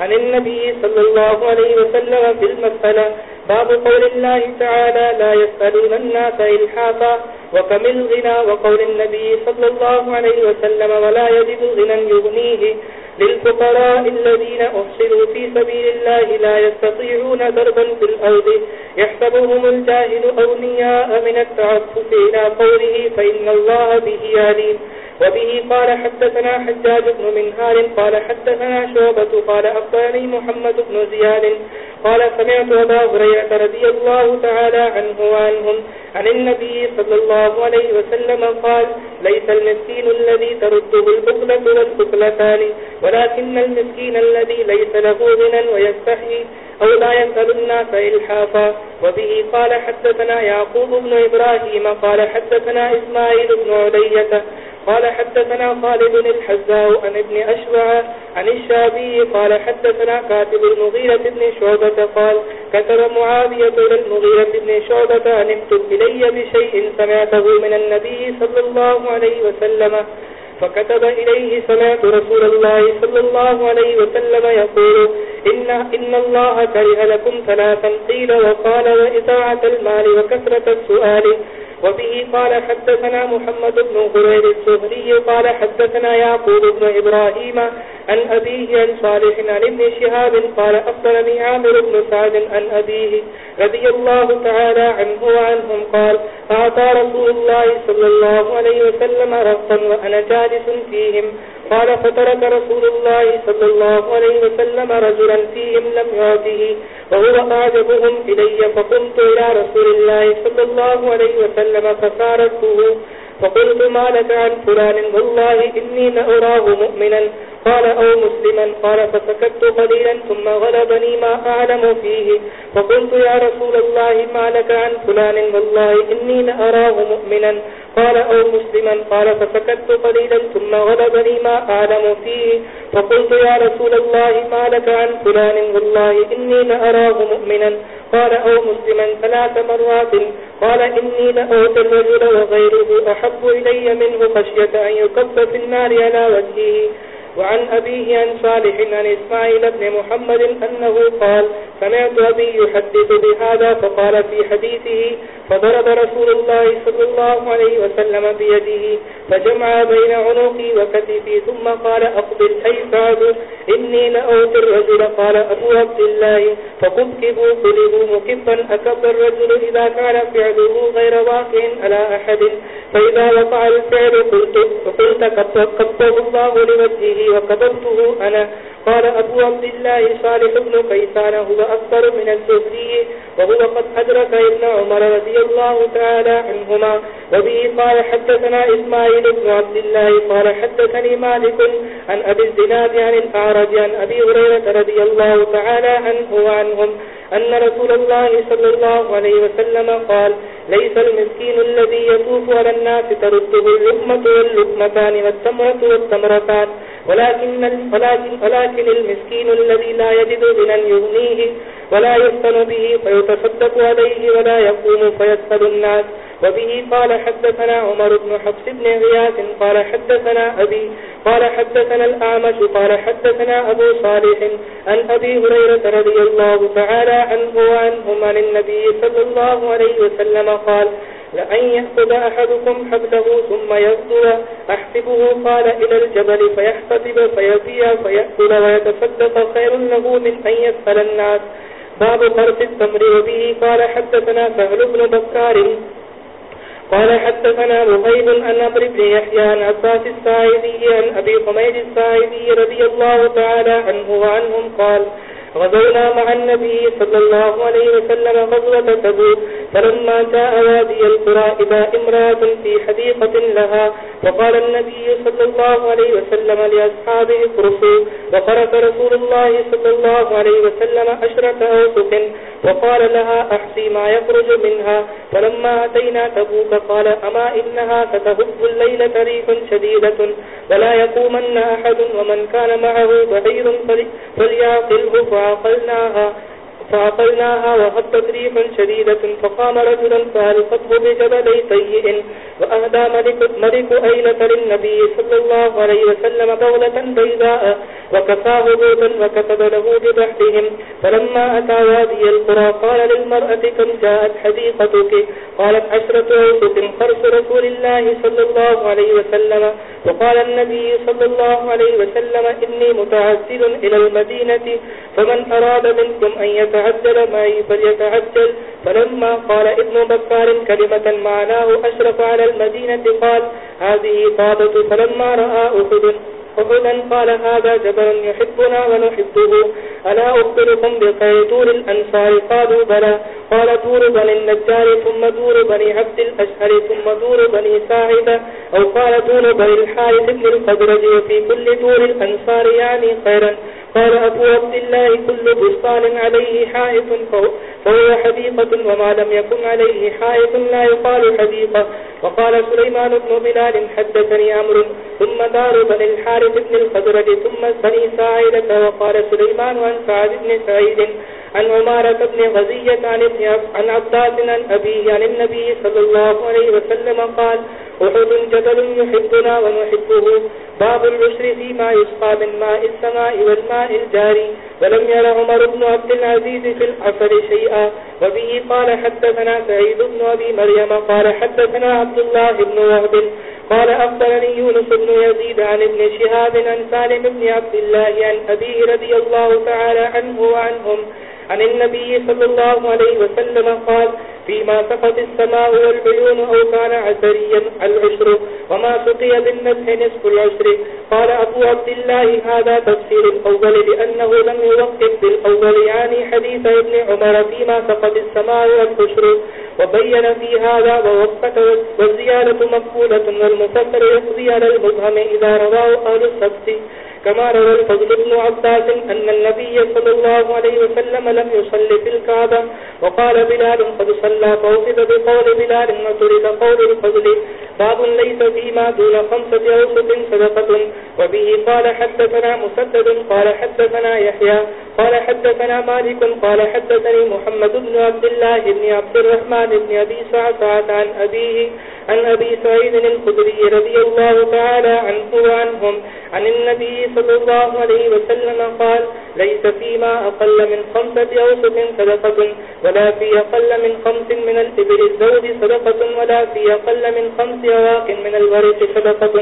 عن النبي صلى الله عليه وسلم في المسألة باب قول الله تعالى، لا يسألون الناس إلحافا وكم الغنى وقول النبي صلى الله عليه وسلم، ولا يجد غنى يغنيه للفقراء الذين أحصلوا في سبيل الله، لا يستطيعون ضربا في الأرض، يحسبهم الجاهل أغنياء من التعفف إلى قوله، فإن الله به عليم وبه قال حدثنا حجاج بن منهار قال حدثنا شعبة قال أخبرني محمد بن زياد قال سمعت أبا هريرة رضي الله تعالى عنه وعنهم عن النبي صلى الله عليه وسلم قال، ليس المسكين الذي ترده البقلة والبقلتان ولكن المسكين الذي ليس له غنى ويستحي أو لا يسأل الناس إلحافا. وبه قال حدثنا يعقوب بن إبراهيم قال حدثنا إسماعيل بن علية قال حدثنا خالد الحزاء عن ابن أشبع عن الشابي قال حدثنا كاتب المغيرة بن شعبة قال كتب معاوية للمغيرة بن شعبة أن اكتب إلي بشيء سمعته من النبي صلى الله عليه وسلم. فكتب إليه سمعت رسول الله صلى الله عليه وسلم يقول إن, إن الله كره لكم ثلاثا قيل وقال وإذاعة المال وكثرة السؤال. وبه قال حدثنا محمد بن غرير الزهري قال حدثنا يعقوب بن إبراهيم عن أبيه عن صالح عن ابن شهاب قال أفضلني عامر بن سعد عن أبيه رضي الله تعالى عنه وعنهم قال أعطى رسول الله صلى الله عليه وسلم رفا وأنا جالس فيهم. قال، فترك رسول الله صلى الله عليه وسلم رجلا فيهم لم يعطه. وهو أعجبهم إلي فقمت إلى رسول الله صلى الله عليه وسلم ففارته فقلت، ما لك عن فلان؟ والله إني لأراه مؤمنا. قال أو مسلما قال فسكت قليلا ثم غلبني ما أعلم فيه فقلت يا رسول الله ما لك عن فلان والله إني لأراه مؤمنا قال أو مسلما قال فسكت قليلا ثم غلبني ما أعلم فيه فقلت يا رسول الله ما لك عن فلان والله إني لأراه مؤمنا قال أو مسلما ثلاث مرات قال إني لأوت الرجل وغيره أحب إلي منه خشية أن يكب في النار على وجهه وعن أبيه عن صالح عن إسماعيل بن محمد أنه قال سمعت أبي يحدث بهذا فقال في حديثه فضرب رسول الله صلى الله عليه وسلم بيده فجمع بين عنقي وكتفي ثم قال أقبل أي سعد إني لأوت الرجل قال أبو عبد الله فكبكبوا قلبوا مكبا أكب الرجل إذا كان فعله غير واقع على أحد فإذا وقع الفعل قلت, قلت قبضه الله لوجهه وقدمته أنا قال أبو عبد الله صالح بن قيسان هو أكبر من الزهري وهو قد أدرك ابن عمر رضي الله تعالى عنهما. وبه قال حدثنا إسماعيل بن عبد الله قال حدثني مالك عن أبي الزناد عن الأعرج عن أبي هريرة رضي الله تعالى عنه وعنهم أن رسول الله صلى الله عليه وسلم قال ليس المسكين الذي يطوف على الناس ترده اللقمة واللقمتان والتمرة والتمرتان ولكن, ولكن, ولكن المسكين الذي لا يجد غنى يغنيه ولا يفتن به فيتصدق عليه ولا يقوم فيسأل الناس وبه قال حدثنا عمر بن حفص بن غياث قال حدثنا أبي قال حدثنا الأعمش قال حدثنا أبو صالح عن أبي هريرة رضي الله تعالى عنه وعنهم عن النبي صلى الله عليه وسلم قال لأن يأخذ أحدكم حبله ثم يغدر. أحسبه، قال، إلى الجبل فيحتطب فيبيع، فيأكل ويتصدق. خير له من أن يسأل الناس. باب قرص التمر وبه. قال، حدثنا فهل بن بكار. قال، حدثنا مغيب أن أمر بن يحيى عن عباس الساعدي عن أبي حميد الساعدي رضي الله تعالى عنه وعنهم قال غزونا مع النبي صلى الله عليه وسلم غزوة تبوك، فلما جاء وادي القرى إذا امرأة في حديقة لها، فقال النبي صلى الله عليه وسلم لأصحابه اقرصوا وخرف رسول الله صلى الله عليه وسلم أشرة أوسك، وقال لها أحسي ما يخرج منها، فلما أتينا تبوك قال أما إنها ستهب الليلة ريح شديدة، ولا يقومن أحد ومن كان معه بعير فليعقله فعلا فعقلناها فعقلناها وهبت ريح شديدة فقام رجلا فألقته بجبلي سيئ وأهدى ملك, ملك أيلة للنبي صلى الله عليه وسلم دولة بيضاء وكفاه بوتا وكتب له ببحثهم. فلما أتى وادي القرى قال للمرأة كم جاءت حديقتك؟ قالت عشرة عوسك خرس رسول الله صلى الله عليه وسلم. وقال النبي صلى الله عليه وسلم إني متعزل إلى المدينة فمن أراد منكم أن يتعجل معي فليتعجل. فلما قال ابن بكار كلمة معناه أشرف على المدينة قال، هذه طابة. فلما رأى أخذ أخذا قال، هذا جبل يحبنا ونحبه. ألا أخبركم بقيدور الأنصار؟ قالوا، بلى. قال، دور بني النجار، ثم دور بني عبد الأشهر، ثم دور بني ساعدة. أو قال، دور بني الحارث بن القدرج وفي كل دور الأنصار يعني خيرا. قال أبو عبد الله كل بستان عليه حائط فهو حديقة وما لم يكن عليه حائط لا يقال حديقة. وقال سليمان بن بلال حدثني أمر ثم دار بن الحارث بن الخزرج ثم سني ساعدة، وقال سليمان عن سعد بن سعيد. عن عمارة بن غزية عن, عن عباس عن أبي عن النبي صلى الله عليه وسلم قال أحد جبل يحبنا ونحبه باب العشر فيما يسقى من ماء السماء والماء الجاري ولم ير عمر بن عبد العزيز في العصر شيئا وبه قال حدثنا سعيد بن أبي مريم قال حدثنا عبد الله بن وهب قال أفضلني يونس بن يزيد عن ابن شهاب عن سالم بن عبد الله عن أبيه رضي الله تعالى عنه وعنهم عن النبي صلى الله عليه وسلم قال، فيما سقط السماء والعيون أو كان عسريا العشر وما سقي بالنسح نصف العشر. قال أبو عبد الله، هذا تفسير الأول لأنه لم يوقف بالأول يعني حديث ابن عمر فيما سقط السماء والعشر وبين في هذا ووقفت والزيادة مقبولة والمفسر يقضي على المبهم إذا رواه أهل السبت. كما روى الفضل بن عباس أن النبي صلى الله عليه وسلم لم يصل في الكعبة، وقال بلال قد صلى فوفد بقول بلال وترد قول الفضل، باب ليس فيما دون خمسة أوسط صدقة، وبه قال حدثنا مسدد، قال حدثنا يحيى، قال حدثنا مالك، قال حدثني محمد بن عبد الله بن عبد الرحمن بن أبي سعسعة عن أبيه، عن أبي سعيد الخدري رضي الله تعالى عنه وعنهم، عن النبي صلى الله عليه وسلم قال، ليس فيما أقل من خمسة أوسط صدقة، ولا في أقل من خمس من الإبل الزوج صدقة، ولا في أقل من خمس أواق من الورق صدقة.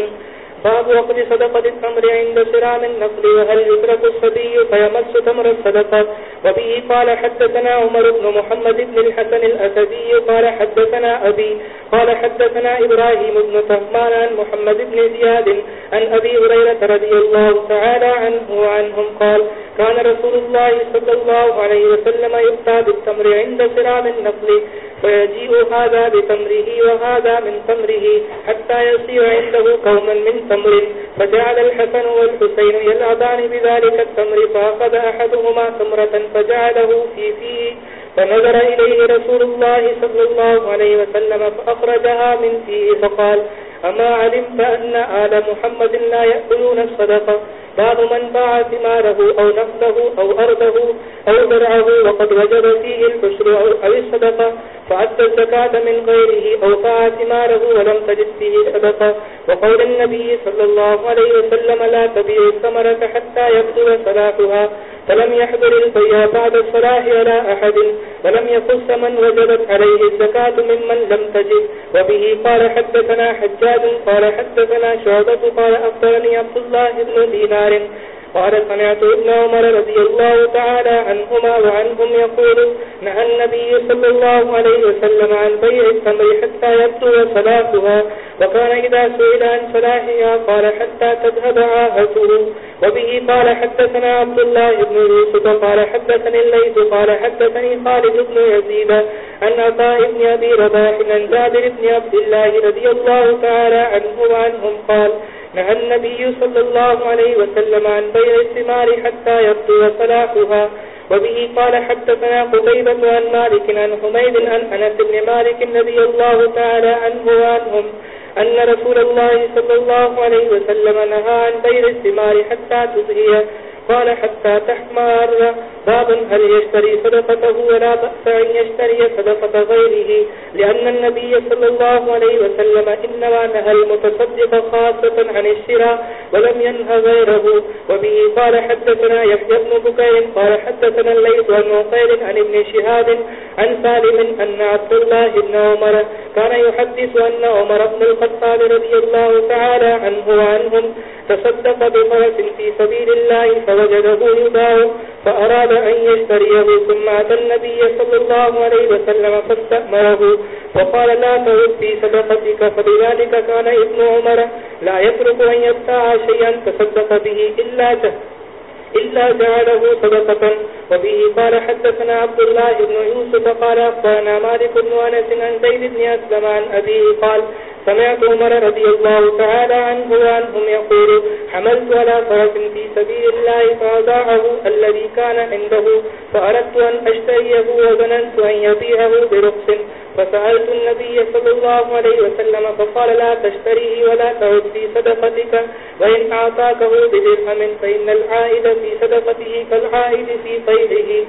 باب وقت صدقة التمر عند سرام النقل وهل يترك الصبي فيمس تمر الصدقة وبه قال حدثنا عمر بن محمد بن الحسن الأسدي قال حدثنا أبي قال حدثنا إبراهيم بن تهمان عن محمد بن زياد عن أبي هريرة رضي الله تعالى عنه وعنهم قال كان رسول الله صلى الله عليه وسلم يبتى بالتمر عند سرام النقل فيجيء هذا بتمره وهذا من تمره حتى يصير عنده قوما من تمر فجعل الحسن والحسين يلعبان بذلك التمر فأخذ أحدهما تمرة فجعله في فيه فنظر إليه رسول الله صلى الله عليه وسلم فأخرجها من فيه فقال أما علمت أن آل محمد لا يأكلون الصدقة باب من باع ثماره أو نفسه أو أرضه أو درعه وقد وجد فيه الحشر أو الصدقة فأدى الزكاة من غيره أو باع ثماره ولم تجد فيه صدقة. وقول النبي صلى الله عليه وسلم لا تبيع الثمرة حتى يبدو صلاحها. فلم يحضر البيع بعد الصلاح على أحد. ولم يقص من وجدت عليه الزكاة ممن لم تجد. وبه قال حدثنا حجاج قال حدثنا شعبة قال أفضلني عبد الله بن دينار. قال سمعت ابن عمر رضي الله تعالى عنهما وعنهم يقول، نهى النبي صلى الله عليه وسلم عن بيع التمر حتى يبدو صلاحها، وكان إذا سئل عن صلاحها قال حتى تذهب عاهته وبه قال حدثنا عبد الله بن يوسف، قال حدثني الليث، قال حدثني خالد بن يزيد، عن عطاء بن أبي رباح، عن جابر بن عبد الله رضي الله تعالى عنه وعنهم قال نهى النبي صلى الله عليه وسلم عن بيع الثمار حتى يبدو صلاحها، وبه قال حدثنا قتيبة عن مالك عن حميد عن أنس بن مالك رضي الله تعالى عنه وعنهم أن رسول الله صلى الله عليه وسلم نهى عن بيع الثمار حتى تزهي قال حتى تحمار باب هل يشتري صدقته ولا بأس أن يشتري صدقة غيره، لأن النبي صلى الله عليه وسلم إنما نهى المتصدق خاصة عن الشراء ولم ينهى غيره. وبه قال حدثنا يحيى بن بكير، قال حدثنا الليث عن عقيل عن ابن شهاد عن سالم أن عبد الله بن عمر كان يحدث أن عمر بن الخطاب رضي الله تعالى عنه وعنهم تصدق بفرس في سبيل الله فوجده يباع فأراد أن يشتريه ثم أتى النبي صلى الله عليه وسلم فاستأمره وقال لا ترد في صدقتك فلذلك كان ابن عمر لا يترك أن يبتاع شيئا تصدق به إلا جهد إلا جعله صدقة. وبه قال حدثنا عبد الله بن يوسف قال أخبرنا مالك بن أنس عن زيد بن أسلم عن أبيه قال سمعت عمر رضي الله تعالى عنه وعنهم يقول، حملت على فرس في سبيل الله فأضاعه الذي كان عنده، فأردت أن أشتريه وظننت أن يبيعه برخص، فسألت النبي صلى الله عليه وسلم فقال، لا تشتريه ولا تعد في صدقتك، وإن أعطاكه بدرهم فإن العائد في صدقته كالعائد في طيله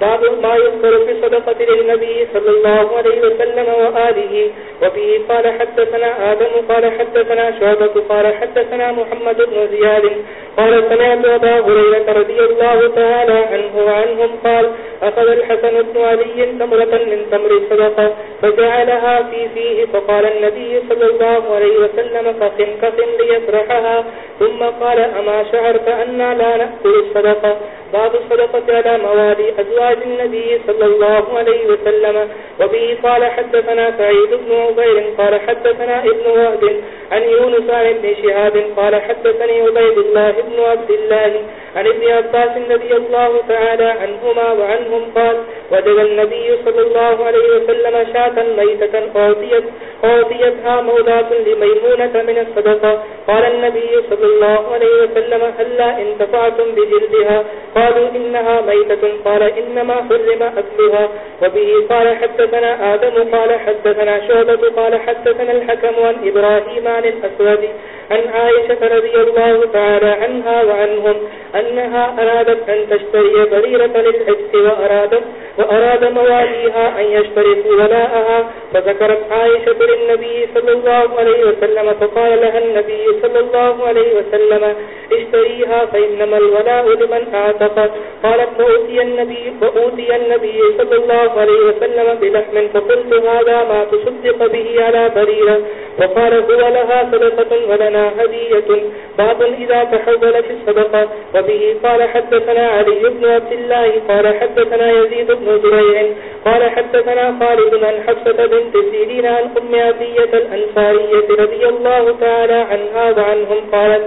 باب ما يذكر في صدقة للنبي صلى الله عليه وسلم وآله. وفيه قال حدثنا آدم، قال حدثنا شعبة، قال حدثنا محمد بن زياد. قال سمعت أبا هريرة رضي الله تعالى عنه وعنهم قال أخذ الحسن بن علي تمرة من تمر الصدقة فجعلها في فيه، فقال النبي صلى الله عليه وسلم فخن كخن ليفرحها ثم قال أما شعرت أننا لا نأكل الصدقة؟ باب الصدقة على موالي أزواج أزواج النبي صلى الله عليه وسلم، وبه قال حدثنا سعيد بن عبير، قال حدثنا ابن وهد عن يونس عن ابن شهاب، قال حدثني عبيد الله بن عبد الله، عن ابن عباس النبي الله تعالى عنهما وعنهم قال وجد النبي صلى الله عليه وسلم شاة ميتة قاضيت قاضيتها موضات لميمونة من الصدقة. قال النبي صلى الله عليه وسلم هلا انتفعتم بجلدها قالوا إنها ميتة. قال إنما حرم أكلها. وبه قال حدثنا آدم، قال حدثنا شعبة، قال حدثنا الحكم عن إبراهيم عن الأسود عن عائشة رضي الله تعالى عنها وعنهم أنها أرادت أن تشتري بريرة للحج وأرادت وأراد مواليها أن يشتركوا ولاءها. فذكرت عائشة للنبي صلى الله عليه وسلم فقال لها النبي صلى الله عليه وسلم اشتريها فإنما الولاء لمن أعتق. قالت فأوتي النبي, فأوتي النبي صلى الله عليه وسلم بلحم فقلت هذا ما تصدق به على بريرة. فقال هو لها صدقة ولنا هدية. باب إذا تحول في الصدقة، وبه قال حدثنا علي بن عبد الله، قال حدثنا يزيد بن زريع، قال حدثنا خالد عن حفصة بنت سيرين عن أم أبية الأنصارية رضي الله تعالى عنها وعنهم قالت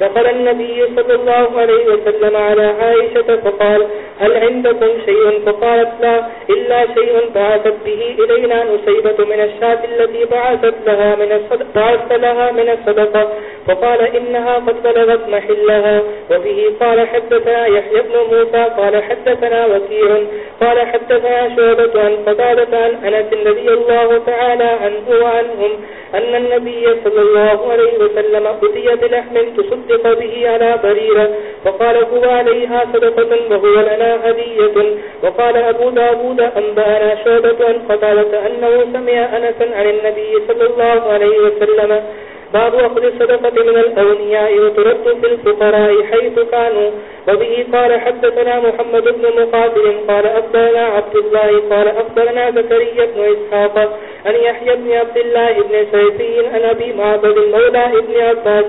دخل النبي صلى الله عليه وسلم على عائشة فقال هل عندكم شيء؟ فقالت لا إلا شيء بعثت به إلينا نسيبة من الشاة التي بعثت لها من الصدقة, بعثت لها من الصدقة. فقال إنها قد بلغت محلها، وبه قال حدثنا يحيى بن موسى، قال حدثنا وكير قال حدثنا شعبة عن قتادة عن أنس النبي الله تعالى عنه وعنهم أن النبي صلى الله عليه وسلم أتي بلحم تصدق به على بريرة، فقال هو عليها صدقة وهو لنا هدية. وقال أبو داود أنبأنا شعبة عن قتادة أنه سمع أنسا عن النبي صلى الله عليه وسلم باب أخذ الصدقة من الأولياء وترد في الفقراء حيث كانوا. وبه قال حدثنا محمد بن مقاتل قال أفضلنا عبد الله قال أفضلنا زكريا بن إسحاق أن يحيى بن عبد الله بن سيفي أن أبي معبد المولى بن عباس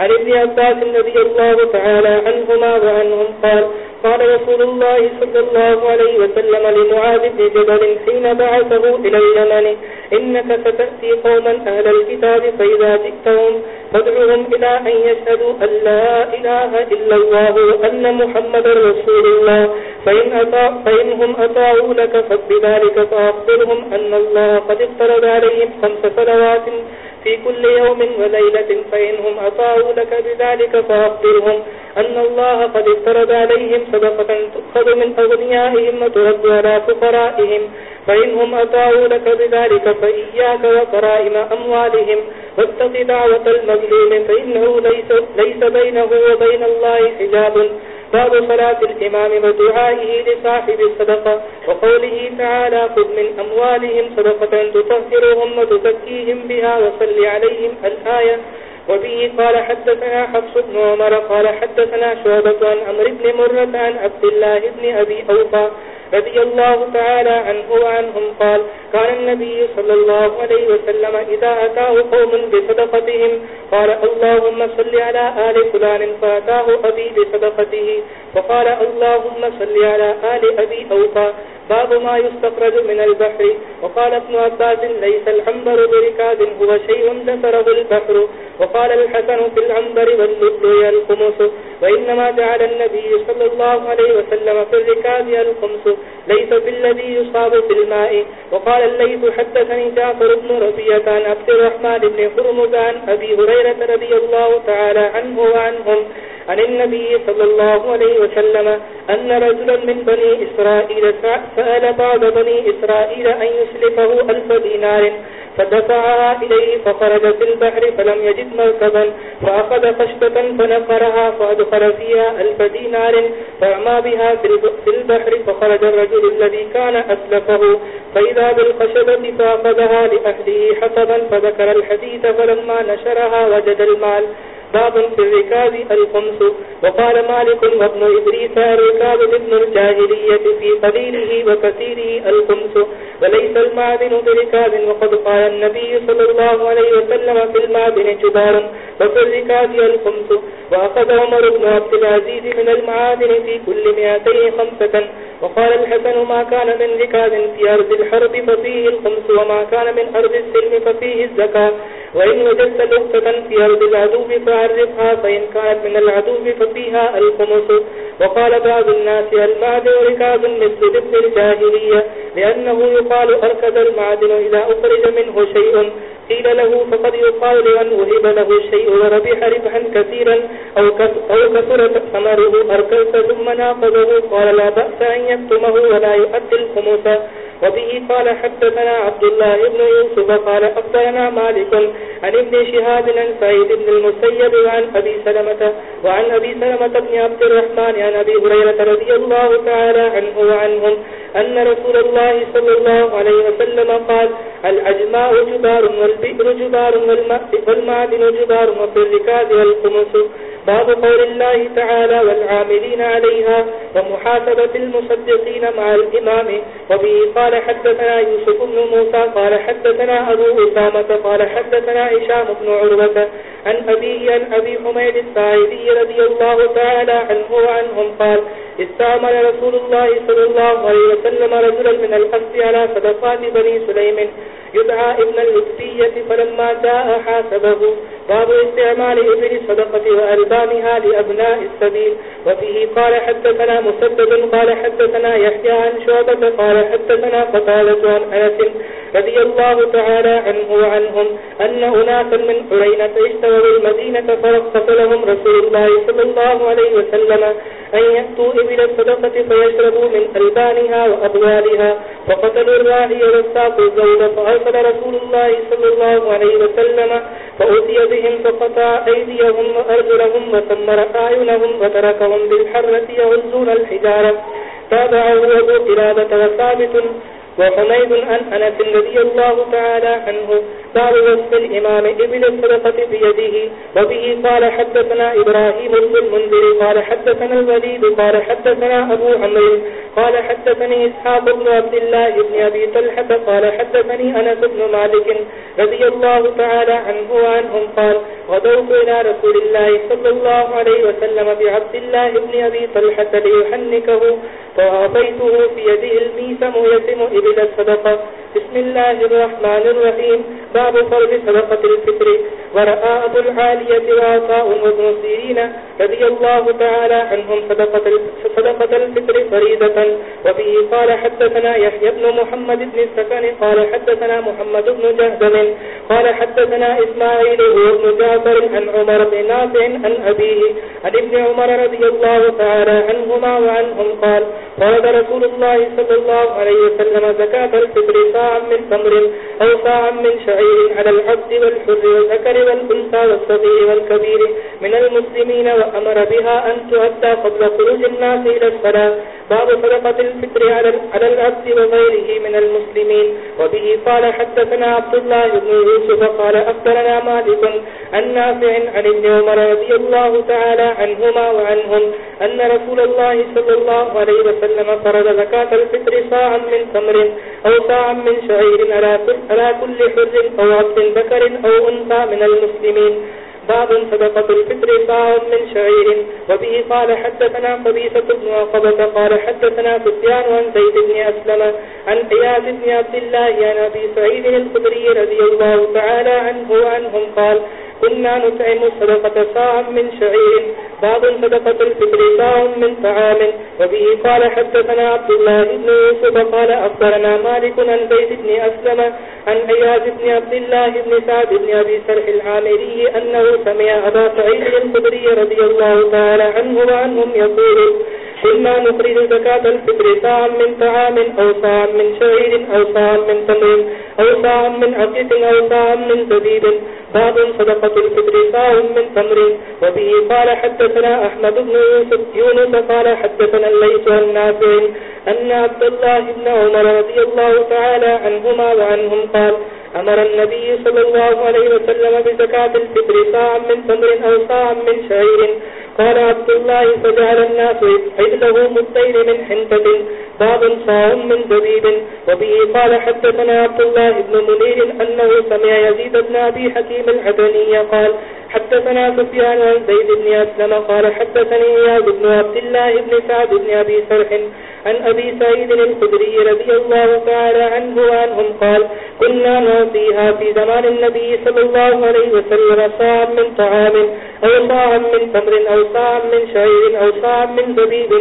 عن ابن عباس رضي الله تعالى عنهما وعنهم قال قال رسول الله صلى الله عليه وسلم لمعاذ بن جبل حين بعثه إلى اليمن إنك ستأتي قوما أهل الكتاب فإذا جئتهم فادعهم إلى أن يشهدوا أن لا إله إلا الله وأن محمد رسول الله. فإن أطاع فإنهم أطاعوا لك فبذلك فأخبرهم أن الله قد افترض عليهم خمس صلوات في كل يوم وليلة. فإنهم أطاعوا لك بذلك فأخبرهم أن الله قد افترض عليهم صدقة تؤخذ من أغنيائهم وترد على فقرائهم. فإنهم أطاعوا لك بذلك فإياك وقرائم أموالهم واتق دعوة المظلوم فإنه ليس, ليس بينه وبين الله حجاب. باب صلاة الإمام ودعائه لصاحب الصدقة وقوله تعالى خذ من أموالهم صدقة تطهرهم وتزكيهم بها وصل عليهم الآية. وفيه قال حدثنا حفص بن عمر قال حدثنا شعبة عن عمر بن مرة عن عبد الله بن أبي أوفى رضي الله تعالى عنه وعنهم قال كان النبي صلى الله عليه وسلم إذا أتاه قوم بصدقتهم، قال اللهم صل على آل فلان فأتاه أبي بصدقته فقال اللهم صل على آل أبي أوفى باب ما يستقرد من البحر. وقال ابن عباس، ليس الحنبر بركاد هو شيء ذكره البحر. وقال الحسن في العنبر واللؤلؤ الخمس وإنما جعل النبي صلى الله عليه وسلم في الركاد الخمس ليس في الذي يصاب في الماء. وقال الليث، حدثني جعفر بن ربية عن عبد الرحمن بن حرمزان أبي هريرة رضي الله تعالى عنه وعنهم. عن النبي صلى الله عليه وسلم أن رجلا من بني إسرائيل سأل بعض بني إسرائيل أن يسلفه ألف دينار فدفعها إليه فخرج في البحر فلم يجد مركبا فأخذ خشبة فنقرها فأدخل فيها ألف دينار فأعمى بها في البحر فخرج الرجل الذي كان أسلفه فإذا بالخشبة فأخذها لأهله حسبا فذكر الحديث فلما نشرها وجد المال باب في الركاب الخمس. وقال مالك وابن إبريس الركاب ابن الجاهلية في قليله وكثيره الخمس. وليس المعدن بركاب، وقد قال النبي صلى الله عليه وسلم في المعدن جبار وفي الركاب الخمس. وأخذ عمر بن عبد العزيز من المعادن في كل مئتين خمسة. وقال الحسن ما كان من ركاب في أرض الحرب ففيه الخمس، وما كان من أرض السلم ففيه الزكاة. وإن وجدت لغة في أرض العدو فعرفها فإن كانت من العدو ففيها الخمس وقال بعض الناس المعدن ركاب مثل ذبن الجاهلية لأنه يقال أركز المعدن إذا أخرج منه شيء قيل له فقد يقال لأن وهب له الشيء وربح ربحا كثيرا أو كثر ثمره أركز ثم ناقضه قال لا بأس أن يكتمه ولا يؤدي الخمس وبه قال حدثنا عبد الله بن يوسف قال أفضلنا مالك عن ابن شهاب عن سعيد بن المسيب وعن أبي سلمة وعن أبي سلمة بن عبد الرحمن عن أبي هريرة رضي الله تعالى عنه وعنهم أن رسول الله صلى الله عليه وسلم قال العجماء جبار والبئر جبار والمعدن جبار وفي الركاد والقمس باب قول الله تعالى والعاملين عليها ومحاسبة المصدقين مع الإمام وبه قال حدثنا يوسف بن موسى قال حدثنا أبو أسامة قال حدثنا عشام بن عروة عن أبيه عن أبي حميد السعيدي رضي الله تعالى عنه وعنهم قال استعمل رسول الله صلى الله عليه وسلم رجلا من الأسد على صدقات بني سليم يدعى ابن اللطفية فلما جاء حاسبه باب استعمال ابن صدقة الصدقة وألبانها لأبناء السبيل، وفيه قال حدثنا مسدد، قال حدثنا يحيى عن شعبة، قال حدثنا قطالة عن أنس رضي الله تعالى عنه وعنهم أن أناسا من حرينة اشتروا المدينة فرقص لهم رسول الله صلى الله عليه وسلم أن يأتوا إبل الصدقة فيشربوا من ألبانها وأبوالها، فقتلوا الراهي والساق الزود فأرسل رسول الله صلى الله عليه وسلم فأتي بهم فقطع أيديهم وأرجلهم ثم وثمر أعينهم وتركهم بالحرة يغزون الحجارة. تابعوا أبو قرابة وثابت. وحميد أن أنس رضي الله تعالى عنه باب وصف الإمام ابن الصدقة بيده، وبه قال حدثنا إبراهيم بن المنذر، قال حدثنا الوليد، قال حدثنا أبو عمر قال حدثني إسحاق بن عبد الله بن أبي طلحة، قال حدثني أنس بن مالك رضي الله تعالى عنه وعنهم قال غدوت إلى رسول الله صلى الله عليه وسلم بعبد الله بن أبي طلحة ليحنكه فأعطيته في يده الميسم يسم إبل الصدقة. بسم الله الرحمن الرحيم. باب فرد صدقة الفطر. ورأى أبو العالية وعطاء وابن سيرين رضي الله تعالى عنهم صدقة, صدقة الفطر فريدة وبه قال حدثنا يحيى بن محمد بن السكن قال حدثنا محمد بن جهدم قال حدثنا إسماعيل وابن جعفر عن عمر بن نافع عن أبيه عن ابن عمر رضي الله تعالى عنهما وعنهم قال فرد رسول الله صلى الله عليه وسلم، زكاة الفطر صاعا من تمر أو صاعا من شعير على العبد والحر والذكر والأنثى والصغير والكبير من المسلمين وأمر بها أن تؤدى قبل خروج الناس إلى الصلاة. باب صدقة الفطر على العبد وغيره من المسلمين. وبه قال حدثنا عبد الله بن يوسف قال أخبرنا مالك عن نافع عن ابن عمر رضي الله تعالى عنهما وعنهم أن رسول الله صلى الله عليه وسلم وسلم فرض زكاة الفطر صاعا من تمر أو صاعا من شعير على كل حر أو عبد ذكر أو أنثى من المسلمين باب صدقة الفطر صاع من شعير وبه قال حدثنا قبيسة بن وقبة قال حدثنا سفيان عن زيد بن أسلم عن قياس بن عبد الله عن أبي سعيد الخدري رضي الله تعالى عنه وعنهم قال كنا نتعم صدقة صاع من شعير باب صدقة الفطر صاع من طعام. وبه قال حدثنا عبد الله بن يوسف، قال أخبرنا مالك عن زيد بن أسلم، عن عياز بن عبد الله بن سعد بن أبي سرح العامري أنه سمع أبا سعيد الخدري رضي الله تعالى عنه وعنهم يقول كنا نخرج زكاة الفطر ساعا من طعام أو ساعا من شعير أو ساعا من تمر أو ساعا من عقيد أو ساعا من زبيب باب صدقة الفطر ساع من تمر وبه قال حدثنا أحمد بن يوسف يونس قال حدثنا الليس النافع أن عبد الله بن عمر رضي الله تعالى عنهما وعنهم قال أمر النبي صلى الله عليه وسلم بزكاة الفطر ساعا من تمر أو ساعا من شعير قال عبد الله فجعل الناس يبحث له من حنطة باب صاع من زبيب وبه قال حدثنا عبد الله بن منير أنه سمع يزيد بن أبي حكيم العدني قال حدثنا سفيان عن زيد بن أسلم قال حدثني إياد بن عبد الله بن سعد بن أبي سرح عن أبي سعيد الخدري رضي الله تعالى عنه وعنهم قال، كنا نعطيها في زمان النبي صلى الله عليه وسلم صاعا من طعام أو صاعا من تمر أو صاعا من شعير أو صاعا من زبيب.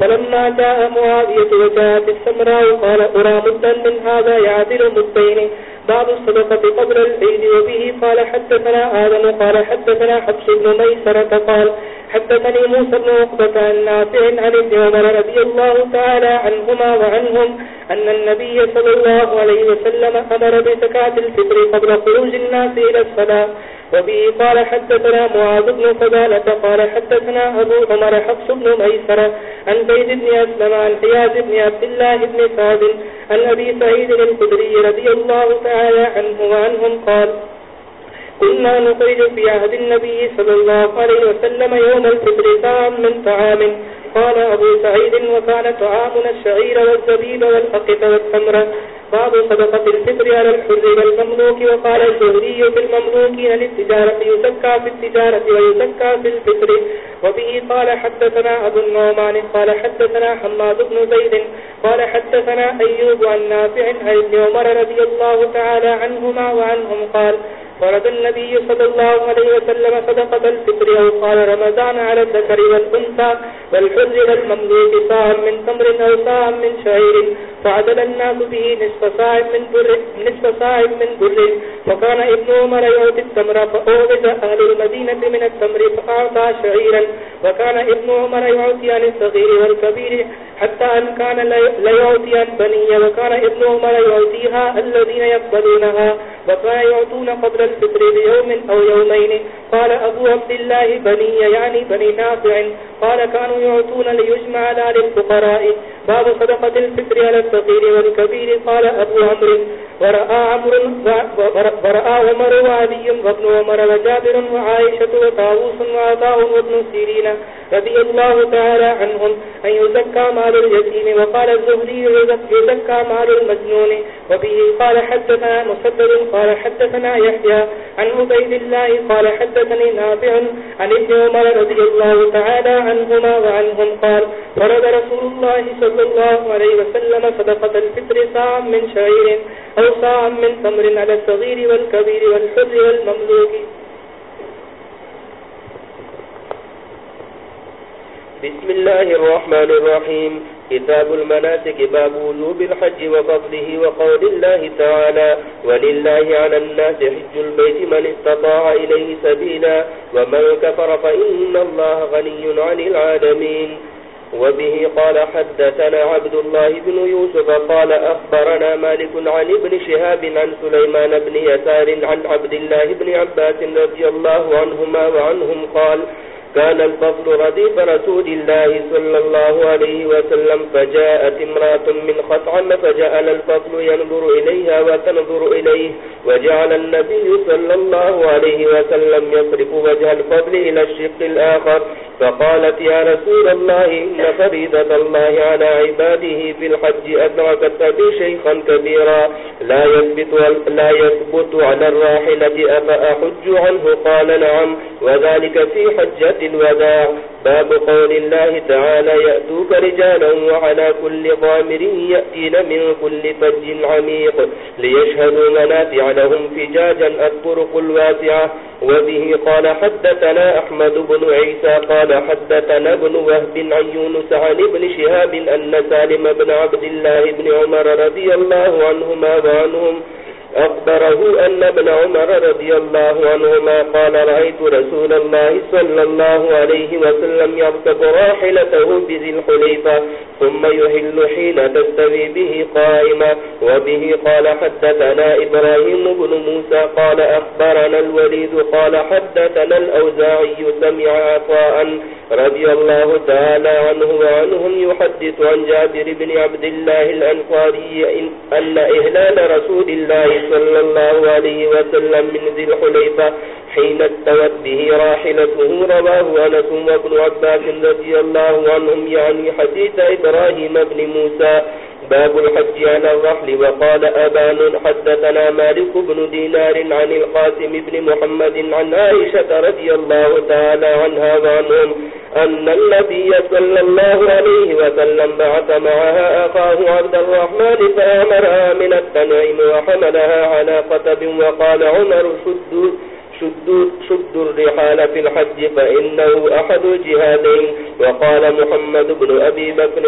فلما جاء معاوية وجاءت السمراء قال، أرى مدا من هذا يعدل مدين؟ باب الصدقة قبل العيد وبه قال حدثنا آدم، قال حدثنا حبس بن ميسرة، قال حدثني موسى بن عقبة عن نافع عن ابن عمر رضي الله تعالى عنهما وعنهم أن النبي صلى الله عليه وسلم أمر بزكاة الفطر قبل خروج الناس إلى الصلاة. وبه قال حدثنا معاذ بن فضالة قال حدثنا أبو عمر، حفص بن ميسرة، عن بيد بن أسلم، عن حياز بن عبد الله بن سعد عن أبي سعيد القدري رضي الله تعالى عنه وعنهم قال كنا نخرج في عهد النبي صلى الله عليه وسلم يوم الفطر ساعا من طعام قال أبو سعيد وكان طعامنا الشعير والزبيب والفقف والتمر. باب صدقة الفطر على الحر والمملوك، وقال الزهري في المملوكين للتجارة يسكى في التجارة ويسكى في الفطر. وبه قال حدثنا أبو النومان قال حدثنا حماد بن زيد، قال حدثنا أيوب عن نافع عن ابن عمر رضي الله تعالى عنهما وعنهم قال فرد النبي صلى الله عليه وسلم صدقة الفطر أو قال رمضان على الذكر والأنثى والحر والمملوك ساعا من تمر أو ساعا من شعير فعدل الناس به نصف ساع من بر نصف ساع من بر. وكان ابن عمر يعطي التمر فأوغز أهل المدينة من التمر فأعطى شعيرا. وكان ابن عمر يعطي عن الصغير والكبير حتى أن كان ليعطي عن بني. وكان ابن عمر يعطيها الذين يقبلونها. وكان يعطون قبل الفطر بيوم أو يومين. قال أبو عبد الله بني، يعني بني نافع. قال كانوا يعطون ليجمع ذلك الفقراء باب صدقة الفطر على الصغير والكبير، قال أبو عمر ورأى عمر ورأى عمر وعلي وابن عمر وجابر وعائشة وطاووس وعطاء وابن سيرين رضي الله تعالى عنهم أن يزكى مال اليتيم. وقال الزهري، يزكى مال المجنون. وبه قال حدثنا مسدد، قال حدثنا يحيى عن عبيد الله، قال حدثني نافع عن ابن عمر رضي الله تعالى عنهما وعنهم قال فرد رسول الله صلى صلى الله عليه وسلم صدقة الفطر ساعا من شعير أو ساعا من تمر على الصغير والكبير والحر والمملوك. بسم الله الرحمن الرحيم. كتاب المناسك باب وجوب الحج وفضله وقول الله تعالى ولله على الناس حج البيت من استطاع إليه سبيلا، ومن كفر فإن الله غني عن العالمين. وبه قال حدثنا عبد الله بن يوسف قال أخبرنا مالك عن ابن شهاب عن سليمان بن يسار عن عبد الله بن عباس رضي الله عنهما وعنهم قال، كان الفضل رديف رسول الله صلى الله عليه وسلم، فجاءت امرأة من خطعم فجعل الفضل ينظر إليها وتنظر إليه، وجعل النبي صلى الله عليه وسلم يصرف وجه الفضل إلى الشق الآخر. فقالت يا رسول الله إن فريدة الله على عباده في الحج أدركت بي شيخا كبيرا لا يثبت, لا يثبت على الراحلة أفأحج عنه؟ قال نعم وذلك في حجة الوداع. باب قول الله تعالى يأتوك رجالا وعلى كل ضامر يأتين من كل فج عميق ليشهدوا منافع لهم فجاجا الطرق الواسعة. وبه قال حدثنا أحمد بن عيسى قال حدثنا ابن وهب عن يونس عن ابن شهاب أن سالم بن عبد الله بن عمر رضي الله عنهما وعنهم أخبره أن ابن عمر رضي الله عنهما قال رأيت رسول الله صلى الله عليه وسلم يرتب راحلته بذي الحليفة ثم يهل حين تستوي به قائمة وبه قال حدثنا إبراهيم بن موسى قال أخبرنا الوليد قال حدثنا الأوزاعي سمع عطاء رضي الله تعالى عنه وعنهم يحدث عن جابر بن عبد الله الأنصاري أن إهلال رسول الله صلى الله عليه وسلم من ذي الحليفة حين استوت به راحلته، رواه أنس وابن عباس رضي الله عنهم، يعني حديث إبراهيم بن موسى باب الحج على الرحل وقال أبان حدثنا مالك بن دينار عن القاسم بن محمد عن عائشة رضي الله تعالى عنها وعنهم أن النبي صلى الله عليه وسلم بعث معها أخاه عبد الرحمن فأمرها من التنعيم وحملها على قتب وقال عمر شدوا شدوا شد الرحال في الحج فإنه أحد الجهادين وقال محمد بن أبي بكر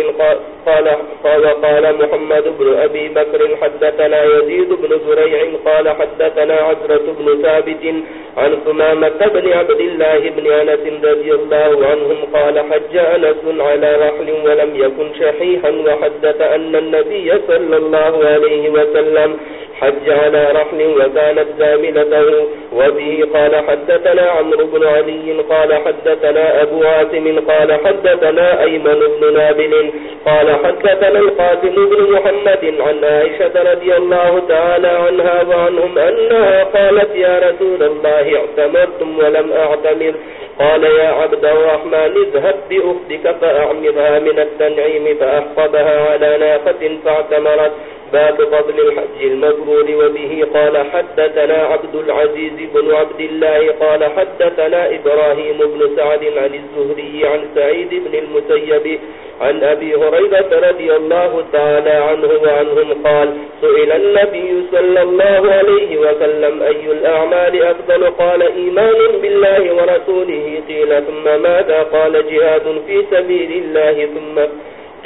قال قال قال محمد بن أبي بكر حدثنا يزيد بن زريع قال حدثنا عزرة بن ثابت عن ثمامة بن عبد الله بن أنس رضي الله عنهم قال حج أنس على رحل ولم يكن شحيحا، وحدث أن النبي صلى الله عليه وسلم حج على رحل وكانت زاملته وبه قال حدثنا عمرو بن علي قال حدثنا أبو عاتم قال حدثنا أيمن بن نابل قال حدثنا القاسم بن محمد عن عائشة رضي الله تعالى عنها وعنهم أنها قالت يا رسول الله اعتمرتم ولم أعتمر قال يا عبد الرحمن اذهب بأختك فأعمرها من التنعيم فأحفظها على ناقة فاعتمرت باب فضل الحج المبرور وبه قال حدثنا عبد العزيز بن عبد عبد الله قال حدثنا إبراهيم بن سعد عن الزهري عن سعيد بن المسيب عن أبي هريرة رضي الله تعالى عنه وعنهم قال، سئل النبي صلى الله عليه وسلم، أي الأعمال أفضل؟ قال، إيمان بالله ورسوله؟ قيل، ثم ماذا؟ قال، جهاد في سبيل الله، ثم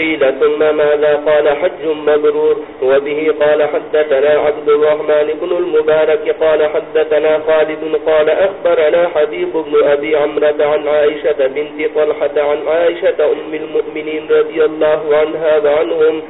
قيل ثم ماذا قال حج مبرور وبه قال حدثنا عبد الرحمن بن المبارك قال حدثنا خالد قال أخبرنا حبيب بن أبي عمرة عن عائشة بنت طلحة عن عائشة أم المؤمنين رضي الله عنها وعنهم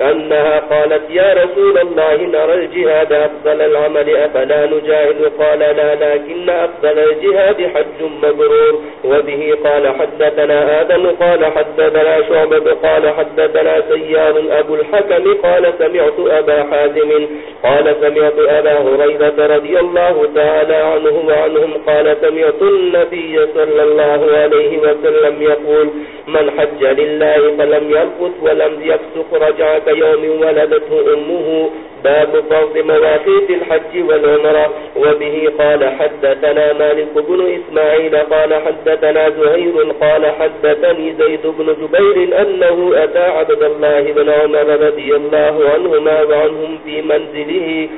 أنها قالت، يا رسول الله، نرى الجهاد أفضل العمل، أفلا نجاهد؟ قال، لا، لكن أفضل الجهاد حج مبرور. وبه قال، حدثنا آدم؟ قال، حدثنا شعبة؟ قال، حدثنا سيار أبو الحكم؟ قال، سمعت أبا حازم. قال، سمعت أبا هريرة رضي الله تعالى عنه وعنهم. قال، سمعت النبي صلى الله عليه وسلم يقول، من حج لله فلم يلقص ولم يفسق رجع كيوم ولدته أمه باب فرض مواقيت الحج والعمر، وبه قال حدثنا مالك بن إسماعيل قال حدثنا زهير قال حدثني زيد بن جبير أنه أتى عبد الله بن عمر رضي الله عنهما وعنهم في منزله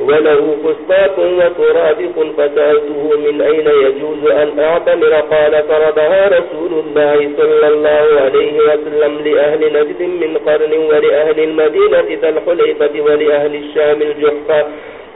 وله فستاق وترابق فسألته من أين يجوز أن أعتمر قال فردها رسول الله صلى الله عليه وسلم لأهل نجد من قرن ولأهل المدينة ذا الحليفة ولأهل الشام الجحفة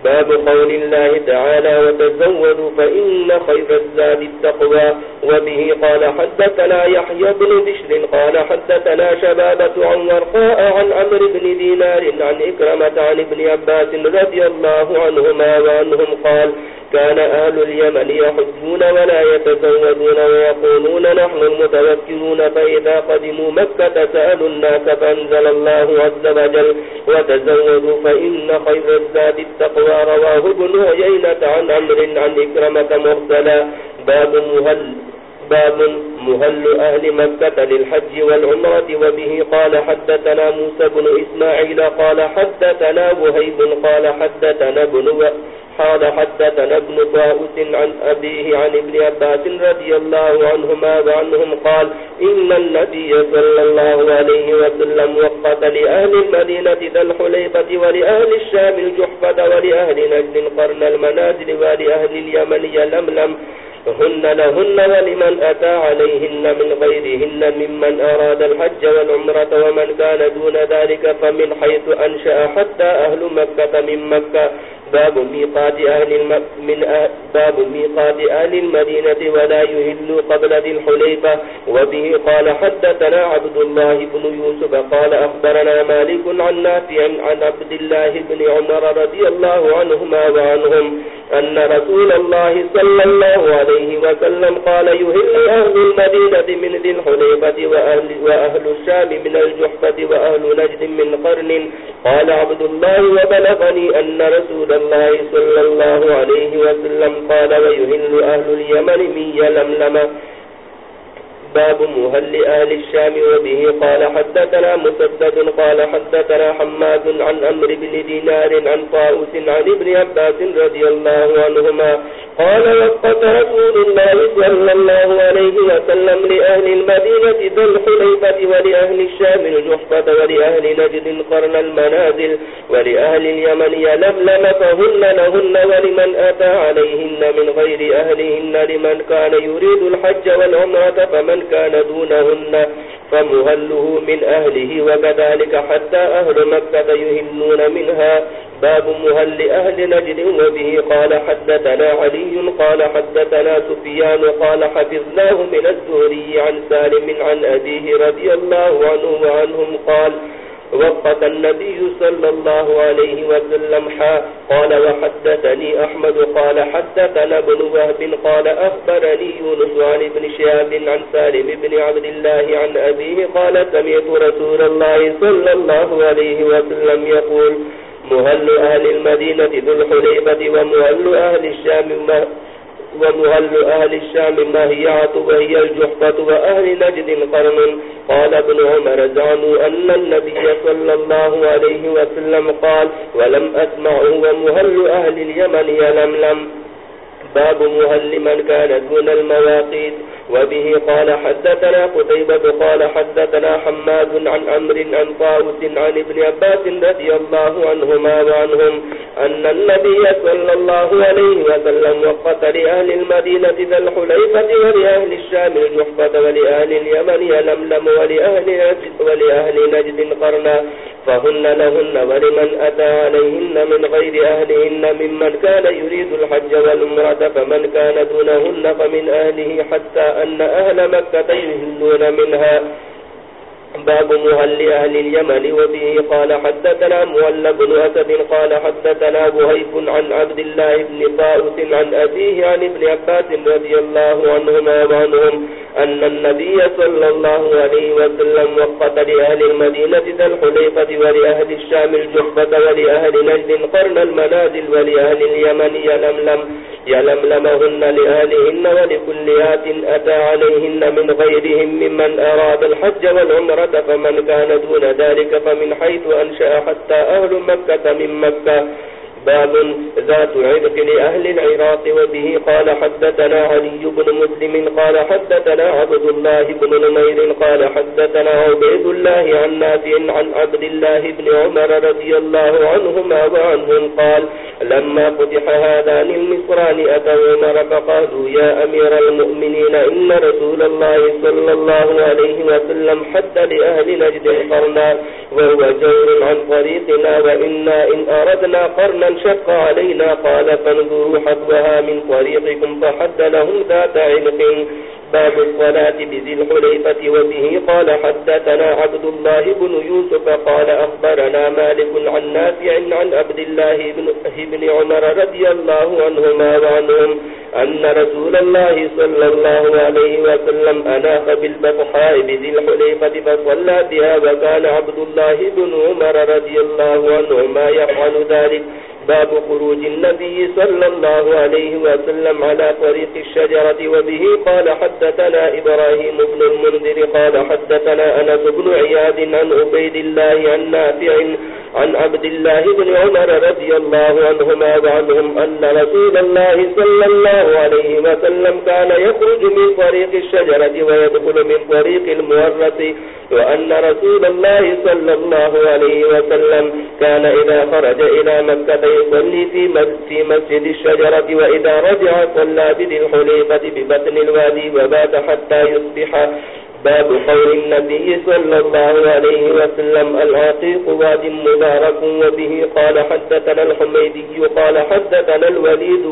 باب قول الله تعالى وتزودوا فإن خير الزاد التقوى. وبه قال حدثنا يحيى بن بشر قال حدثنا شبابة عن ورقاء عن عمر بن دينار عن إكرمة عن ابن عباس رضي الله عنهما وعنهم قال كان أهل اليمن يحجون ولا يتزودون ويقولون نحن المتوكلون فإذا قدموا مكة سألوا الناس فانزل الله عز وجل وتزودوا فإن خير الزاد التقوى. رواه ابن عيينة عن عمر عن إكرمة مرسلا باب مهل باب مهل أهل مكة للحج والعمرة، وبه قال حدثنا موسى بن إسماعيل قال حدثنا وهيب قال حدثنا ابن قال حدثنا ابن طاوس عن أبيه عن ابن عباس رضي الله عنهما وعنهم قال، إن النبي صلى الله عليه وسلم وقت لأهل المدينة ذا الحليفة ولأهل الشام الجحفة ولأهل نجد قرن المنازل ولأهل اليمن يلملم هن لهن ولمن أتى عليهن من غيرهن ممن أراد الحج والعمرة ومن كان دون ذلك فمن حيث أنشأ حتى أهل مكة من مكة. باب ميقات أهل الم... من أه... باب ميقات أهل المدينة ولا يهل قبل ذي الحليفة. وبه قال حدثنا عبد الله بن يوسف قال أخبرنا مالك عن نافع عن عبد الله بن عمر رضي الله عنهما وعنهم أن رسول الله صلى الله عليه عليه وسلم قال يهل أهل المدينة من ذي الحليبة وأهل, وأهل الشام من الجحفة وأهل نجد من قرن. قال عبد الله وبلغني أن رسول الله صلى الله عليه وسلم قال ويهل أهل اليمن من يلملم. باب مهل أهل الشام وبه قال حدثنا مسدد قال حدثنا حماد عن أمر بن دينار عن طاوس عن ابن عباس رضي الله عنهما قال وقت رسول الله صلى الله عليه وسلم لأهل المدينة ذو الحليفة ولأهل الشام الجحفة ولأهل نجد قرن المنازل ولأهل اليمن يلملم فهن لهن ولمن أتى عليهن من غير أهلهن لمن كان يريد الحج والعمرة فمن كان دونهن، فمهله من أهله، وكذلك حتى أهل مكة يهنون منها. باب مهل أهل نجد وبه قال حدثنا علي، قال حدثنا سفيان، قال حفظناه من الزهري عن سالم عن أبيه رضي الله عنه وعنهم قال وقت النبي صلى الله عليه وسلم حا قال وحدثني أحمد، قال حدثنا ابن وهب، قال أخبرني يونس عن ابن شهاب عن سالم بن عبد الله عن أبيه، قال سمعت رسول الله صلى الله عليه وسلم يقول، مهل أهل المدينة ذو الحليفة ومهل أهل الشام مهل ومهل أهل الشام مهيعة وهي الجحفة وأهل نجد قرن قال ابن عمر، زعموا أن النبي صلى الله عليه وسلم قال، ولم أسمعه ومهل أهل اليمن يلملم باب مهل من كان دون المواقيت وبه قال حدثنا قتيبة قال حدثنا حماد عن أمر عن طاوس عن ابن عباس رضي الله عنهما وعنهم أن النبي صلى الله عليه وسلم وقت لأهل المدينة ذا الحليفة ولأهل الشام الجحفة ولأهل اليمن يلملم ولأهل نجد, ولأهل نجد قرنا فهن لهن ولمن أتى عليهن من غير أهلهن ممن كان يريد الحج والمرة فمن كان دونهن فمن أهله حتى أن أهل مكة يهلون منها باب مهل أهل اليمن وفيه قال حدثنا مولى بن أسد قال حدثنا بهيب عن عبد الله بن طاوس عن أبيه عن ابن عباس رضي الله عنهما وعنهم أن النبي صلى الله عليه وسلم وقت لأهل المدينة ذا الحليفة ولأهل الشام الجحبة ولأهل نجد قرن المنازل ولأهل اليمن يلملم يلملمهن لأهلهن ولكل آت أتى عليهن من غيرهم ممن أراد الحج والعمرة فمن كان دون ذلك فمن حيث أنشأ حتى أهل مكة من مكة باب ذات عرق لأهل العراق وبه قال حدثنا علي بن مسلم قال حدثنا عبد الله بن نمير قال حدثنا عبيد الله عن نافع عن عبد الله بن عمر رضي الله عنهما وعنهم قال، لما فتح هذان المصران أتوا عمر فقالوا، يا أمير المؤمنين، إن رسول الله صلى الله عليه وسلم حد لأهل نجد قرنا وهو جور عن طريقنا، وإنا إن أردنا قرنا فانشق علينا قال فانظروا حبها من طريقكم فحد لهم ذات علق باب الصلاة بذي الحليفة وبه قال حدثنا عبد الله بن يوسف قال أخبرنا مالك عن نافع عن عبد الله بن عمر رضي الله عنهما وعنهم أن رسول الله صلى الله عليه وسلم أناخ بالبطحاء بذي الحليفة فصلى بها وكان عبد الله بن عمر رضي الله عنهما يفعل ذلك. باب خروج النبي صلى الله عليه وسلم على طريق الشجرة وبه قال حتى حدثنا إبراهيم بن المنذر قال حدثنا أنس بن عياد عن عبيد الله عن نافع عن عبد الله بن عمر رضي الله عنهما وعنهم أن رسول الله صلى الله عليه وسلم كان يخرج من طريق الشجرة ويدخل من طريق المورث، وأن رسول الله صلى الله عليه وسلم كان إذا خرج إلى مكة يصلي في مسجد الشجرة، وإذا رجع صلى بذي الحليفة ببطن الوادي وبات حتى يصبح باب قول النبي صلى الله عليه وسلم العقيق واد مبارك وبه قال حدثنا الحميدي قال حدثنا الوليد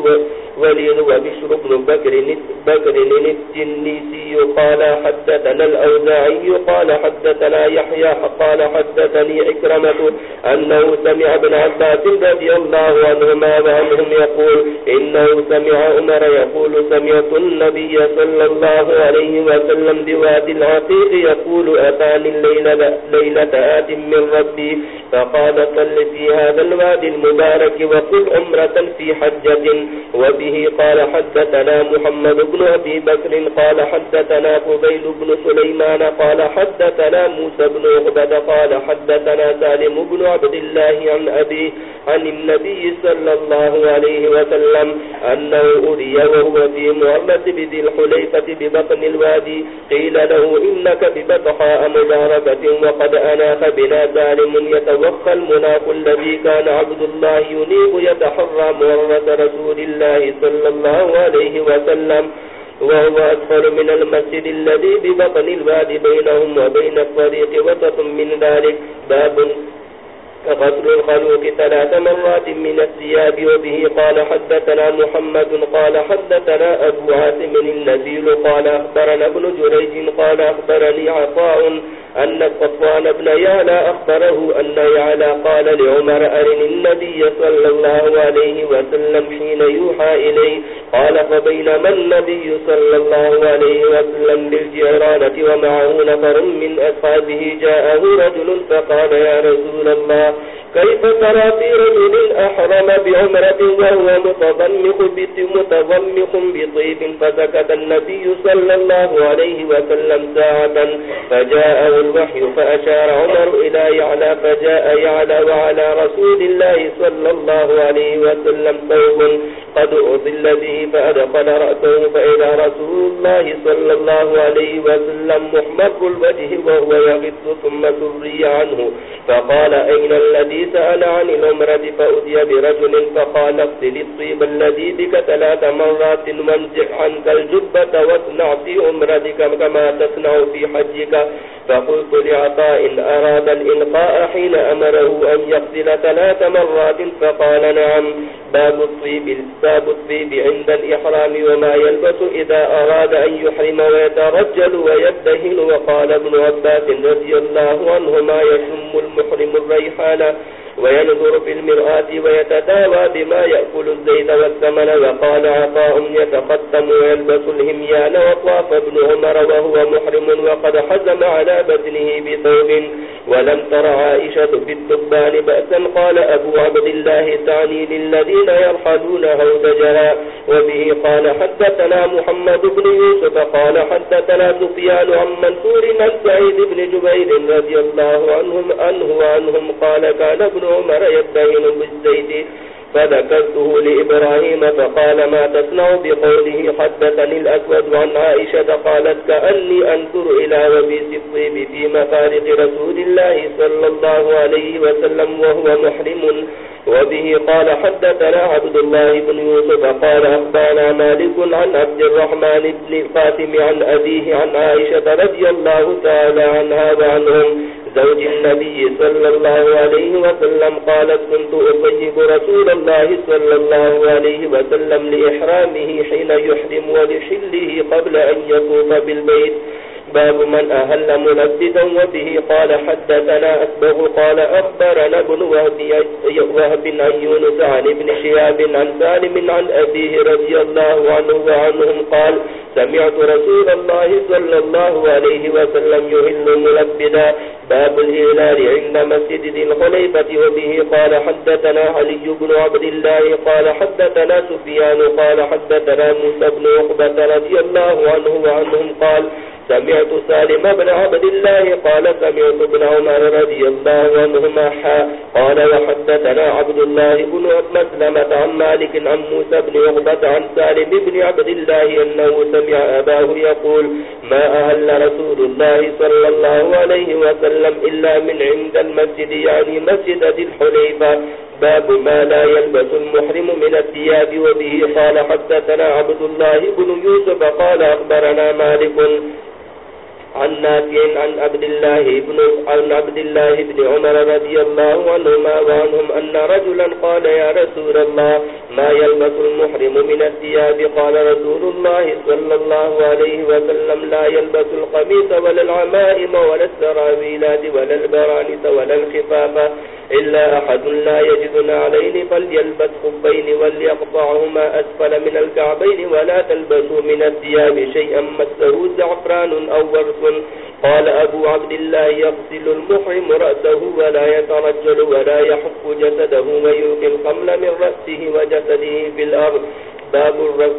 وليد وبشر بن بكر بكر الجنيسي قال حدثنا الأوزاعي قال حدثنا يحيى قال حدثني عكرمة أنه سمع ابن عباس رضي الله عنهما وعنهم يقول، إنه سمع عمر يقول، سمعت النبي صلى الله عليه وسلم بواد العقيق يقول أتاني الليلة ليلة آت من ربي. فقال صل في هذا الواد المبارك وقل عمرة في حجة. وبه قال حدثنا محمد بن أبي بكر، قال حدثنا فضيل بن سليمان، قال حدثنا موسى بن عقبة، قال حدثنا سالم بن عبد الله عن أبيه عن النبي صلى الله عليه وسلم أنه أري وهو في معمة بذي الحليفة ببطن الوادي. قيل له إنك ببطحاء مجاربة وقد أناخ بنا ظالم يتوفى المناف الذي كان عبد الله ينيب يتحرى مرة رسول الله صلى الله عليه وسلم، وهو أدخل من المسجد الذي ببطن الواد بينهم وبين الطريق وسط من ذلك. باب غسل الخلوق ثلاث مرات من الثياب وبه قال حدثنا محمد قال حدثنا أبو عاثم النزيل قال أخبرنا ابن جريج قال أخبرني عطاء أن صفوان بن يعلى أخبره أن يعلى قال لعمر أرن النبي صلى الله عليه وسلم حين يوحى إليه قال فبينما النبي صلى الله عليه وسلم بالجيرانة ومعه نفر من أصحابه جاءه رجل فقال يا رسول الله، كيف ترى في رجل أحرم بعمرة وهو متضمخ متضمخ بطيب؟ فسكت النبي صلى الله عليه وسلم ساعة، فجاءه الوحي فأشار عمر إلى يعلى، فجاء يعلى وعلى رسول الله صلى الله عليه وسلم ثوب قد أضل به فأدخل رأسه فإلى رسول الله صلى الله عليه وسلم محمر الوجه وهو يغط ثم سري عنه. فقال، أين الذي سأل عن الأمرة فأتي برجل فقال، اغسل الطيب الذي بك ثلاث مرات وانزع عنك الجبة واصنع في أمرتك كما تصنع في حجك. فقلت لعطاء أراد الإلقاء حين أمره أن يغسل ثلاث مرات؟ فقال، نعم. باب الطيب باب الطيب عند الإحرام وما يلبس إذا أراد أن يحرم ويترجل ويبتهل وقال ابن عباس رضي الله عنهما يشم المحرم الريحان وينظر في المرآة ويتداوى بما يأكل الزيت والثمن وقال عطاء يتقدم ويلبس الهميان وطواف ابن عمر وهو محرم وقد حزم على بطنه بثوب ولم تر عائشة في التبان بأسا قال أبو عبد الله تعني للذين يرحلون هودجها وبه قال حدثنا محمد بن يوسف قال حدثنا سفيان عن منصور عن سعيد بن جبير رضي الله عنهم أنه وعنهم قال كان ابن عمر يبتهن بالزيت فذكرته لإبراهيم فقال ما تصنع بقوله حدثني الأسود عن عائشة قالت كأني أنكر إلى وبيس الطيب في مفارق رسول الله صلى الله عليه وسلم وهو محرم. وبه قال حدثنا عبد الله بن يوسف قال أخبانا مالك عن عبد الرحمن بن القاتم عن أبيه عن عائشة رضي الله تعالى عنها وعنهم، زوج النبي صلى الله عليه وسلم قالت كنت أطيب رسول الله صلى الله عليه وسلم لإحرامه حين يحرم ولحله قبل أن يطوف بالبيت. باب من أهل ملبدا وبه قال حدثنا أسبغ قال أخبرنا ابن وهب عن يونس عن ابن شهاب عن سالم عن أبيه رضي الله عنه وعنهم قال سمعت رسول الله صلى الله عليه وسلم يهل ملبدا باب الهلال عند مسجد ذي الخليفة وبه قال حدثنا علي بن عبد الله قال حدثنا سفيان قال حدثنا موسى بن عقبة رضي الله عنه وعنهم قال سمعت سالم بن عبد الله قال سمعت ابن عمر رضي الله عنهما قال وحدثنا عبد الله بن مسلمة عن مالك عن موسى بن عقبة عن سالم بن عبد الله أنه سمع أباه يقول ما أهل رسول الله صلى الله عليه وسلم إلا من عند المسجد، يعني مسجد ذي الحليفة. باب ما لا يلبس المحرم من الثياب وبه قال حدثنا عبد الله بن يوسف قال أخبرنا مالك. عن نافع عن عبد الله بن عن عبد الله بن عمر رضي الله عنهما وعنهم أن رجلا قال يا رسول الله، ما يلبس المحرم من الثياب؟ قال رسول الله صلى الله عليه وسلم، لا يلبس القميص ولا العمائم ولا السراويلات ولا البرانس ولا الخفاف إلا أحد لا يجد نعلين، فليلبس خفين وليقطعهما أسفل من الكعبين ولا تلبسوا من الثياب شيئا، مسه زعفران أو ورس قال أبو عبد الله يغسل المحرم رأسه ولا يترجل ولا يحق جسده ويلقي القمل من رأسه وجسده في الأرض. باب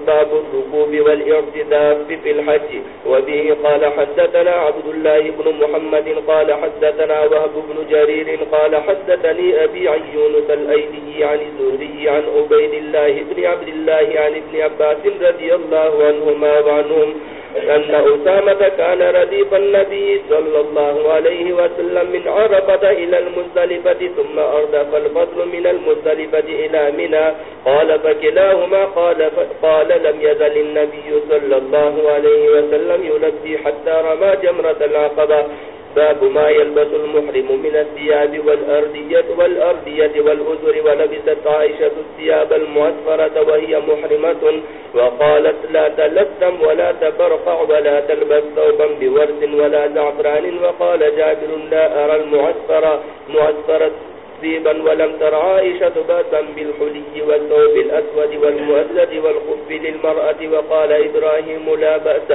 باب الركوب والارتداف في الحج. وبه قال حدثنا عبد الله بن محمد قال حدثنا وهب بن جرير قال حدثني أبي عن يونس الأيدي عن الزهري عن عبيد الله بن عبد الله عن ابن عباس رضي الله عنهما وعنهم أن أسامة كان رديف النبي صلى الله عليه وسلم من عرفة إلى المزدلفة ثم أردف الفضل من المزدلفة إلى منا قال فكلاهما قال, قال لم يزل النبي صلى الله عليه وسلم يلبي حتى رمى جمرة العقبة. باب ما يلبس المحرم من الثياب والأرضية والأرضية والأزر ولبست عائشة الثياب المؤثرة وهي محرمة وقالت لا تلثم ولا تبرقع ولا تلبس ثوبا بورد ولا زعفران وقال جابر لا أرى المؤثرة مؤثرة طيبا ولم تر عائشة باسا بالحلي والثوب الأسود والمؤذد والخف للمرأة وقال إبراهيم لا بأس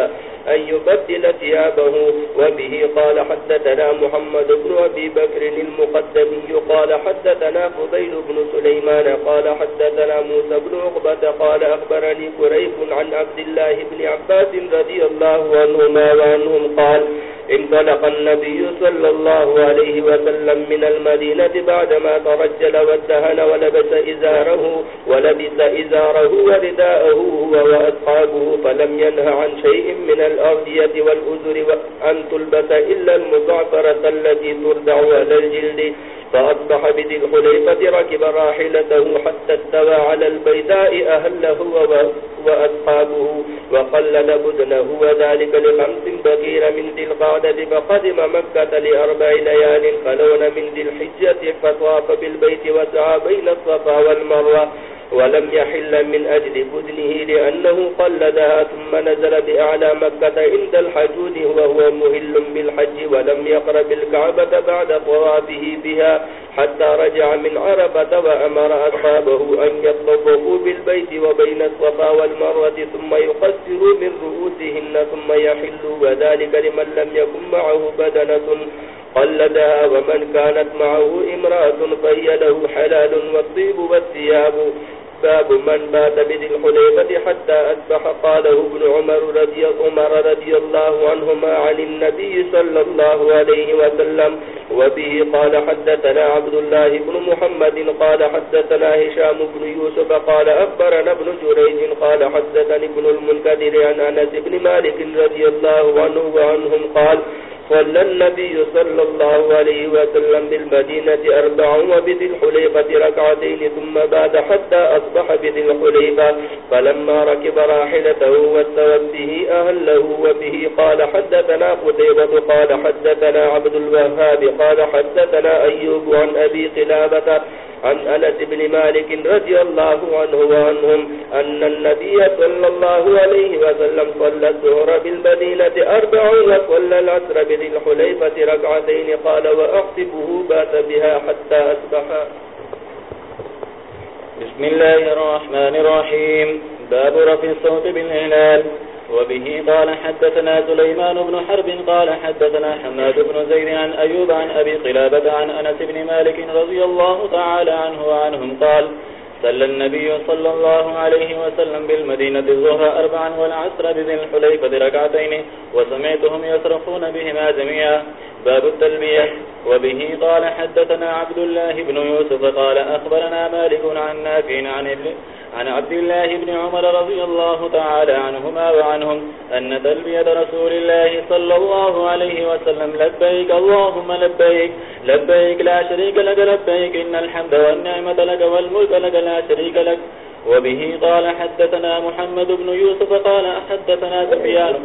أن يبدل ثيابه وبه قال حدثنا محمد بن أبي بكر المقدمي قال حدثنا فضيل بن سليمان قال حدثنا موسى بن عقبة قال أخبرني كريب عن عبد الله بن عباس رضي الله عنهما وعنهم قال انطلق النبي صلى الله عليه وسلم من المدينة بعدما ترجل والدهن ولبس إزاره ولبس إزاره ورداءه هو وأصحابه، فلم ينه عن شيء من الأرضية والأزر أن تلبس إلا المزعفرة التي تردع على الجلد، فأصبح بذي الخليفة ركب راحلته حتى استوى على البيداء، أهله وأصحابه وقلل بدنه، وذلك لخمس بكير من ذي القعدة فقدم مكة لأربع ليال خلون من ذي الحجة فطاف بالبيت وسعى بين الصفا والمروة ولم يحل من أجل بدنه لأنه قلدها ثم نزل بأعلى مكة عند الحجود وهو مهل بالحج ولم يقرب الكعبة بعد طوافه بها حتى رجع من عرفة وأمر أصحابه أن يطلقوا بالبيت وبين الصفا والمروة ثم يقسروا من رؤوسهن ثم يحلوا وذلك لمن لم يكن معه بدنة قلدها ومن كانت معه امرأة فهي له حلال والطيب والثياب باب من بات بذي الحليفة حتى أسبح قاله ابن عمر رضي, عمر رضي الله عنهما عن النبي صلى الله عليه وسلم وبه قال حدثنا عبد الله بن محمد قال حدثنا هشام بن يوسف قال أخبرنا ابن جريج قال حدثني ابن المنكدر عن أنس بن مالك رضي الله عنه وعنهم قال صلى النبي صلى الله عليه وسلم بالمدينة أربع وبذي الحليفة ركعتين، ثم بعد حتى أصبح بذي الحليفة، فلما ركب راحلته واستوت به أهله وبه، قال حدثنا قتيبة، قال حدثنا عبد الوهاب، قال حدثنا أيوب عن أبي قلابة عن أنس بن مالك رضي الله عنه وعنهم أن النبي صلى الله عليه وسلم صلى الظهر بالمدينة أربع وصلى العصر بذي الحليفة ركعتين قال وأحسبه بات بها حتى أصبح. بسم الله الرحمن الرحيم. باب رفع الصوت بالإعلان. وبه قال حدثنا سليمان بن حرب قال حدثنا حماد بن زيد عن أيوب عن أبي قلابة عن أنس بن مالك رضي الله تعالى عنه وعنهم قال صلى النبي صلى الله عليه وسلم بالمدينة الظهر أربعا والعسر بذي الحليفة ركعتين، وسمعتهم يصرخون بهما جميعا. باب التلبية، وبه قال حدثنا عبد الله بن يوسف قال أخبرنا مالك عن نافع عن ابن عن عبد الله بن عمر رضي الله تعالى عنهما وعنهم أن تلبية رسول الله صلى الله عليه وسلم، لبيك اللهم لبيك لبيك لا شريك لك، لبيك إن الحمد والنعمة لك والملك لك لا شريك لك. وبه قال حدثنا محمد بن يوسف قال حدثنا سفيان.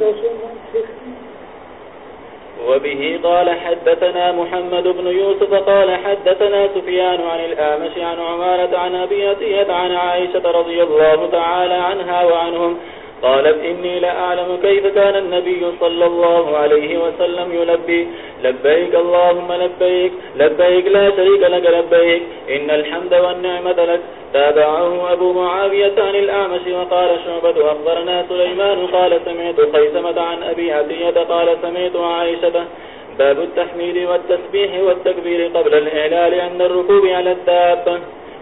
وبه قال حدثنا محمد بن يوسف قال حدثنا سفيان عن الآمش عن عمارة عن أبيتية عن عائشة رضي الله تعالى عنها وعنهم قالت إني لأعلم كيف كان النبي صلى الله عليه وسلم يلبي. لبيك اللهم لبيك. لبيك لا شريك لك، لبيك. إن الحمد والنعمة لك. تابعه أبو معاوية عن الأعمش وقال شعبة أخبرنا سليمان قال سمعت قيسمة عن أبي عدية قال سمعت عائشة. باب التحميد والتسبيح والتكبير قبل الإعلال عند الركوب على الدابة.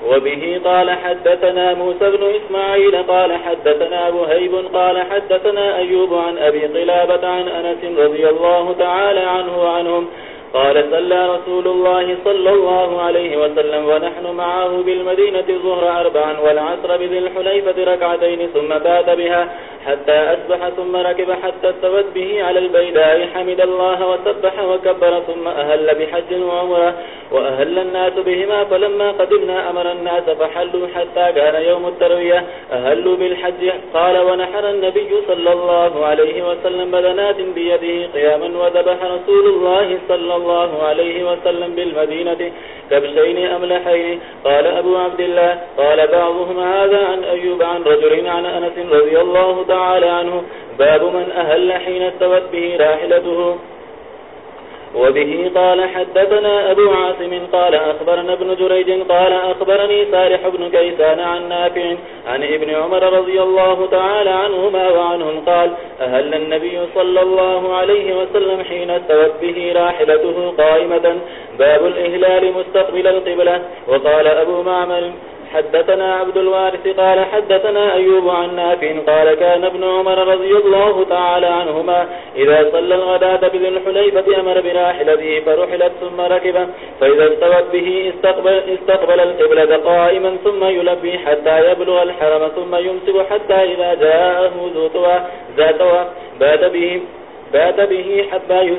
وبه قال حدثنا موسى بن إسماعيل قال حدثنا بهيب قال حدثنا أيوب عن أبي قلابة عن أنس رضي الله تعالى عنه وعنهم قال صلى رسول الله صلى الله عليه وسلم ونحن معه بالمدينة الظهر أربعا والعصر بذي الحليفة ركعتين ثم بات بها حتى أسبح ثم ركب حتى استوت به على البيداء حمد الله وسبح وكبر ثم أهل بحج وعمره وأهل الناس بهما فلما قدمنا أمر الناس فحلوا حتى كان يوم التروية أهلوا بالحج قال ونحر النبي صلى الله عليه وسلم بدنات بيده قياما وذبح رسول الله صلى الله الله عليه وسلم بالمدينة كبشين أملحين قال أبو عبد الله قال بعضهم هذا عن أيوب عن رجل عن أنس رضي الله تعالى عنه باب من أهل حين استوت به راحلته وبه قال حدثنا أبو عاصم قال أخبرنا ابن جريج قال أخبرني سارح بن كيسان عن نافع عن ابن عمر رضي الله تعالى عنهما وعنهم قال أهل النبي صلى الله عليه وسلم حين استوت به راحلته قائمة باب الإهلال مستقبل القبلة وقال أبو معمل حدثنا عبد الوارث قال حدثنا أيوب عن نافع قال كان ابن عمر رضي الله تعالى عنهما إذا صلى الغداة بذن حليفة أمر براحلته فرحلت ثم ركب فإذا استوت به استقبل, استقبل القبلة قائما ثم يلبي حتى يبلغ الحرم ثم يمسك حتى إذا جاءه ذاتوا بات به بات به حتى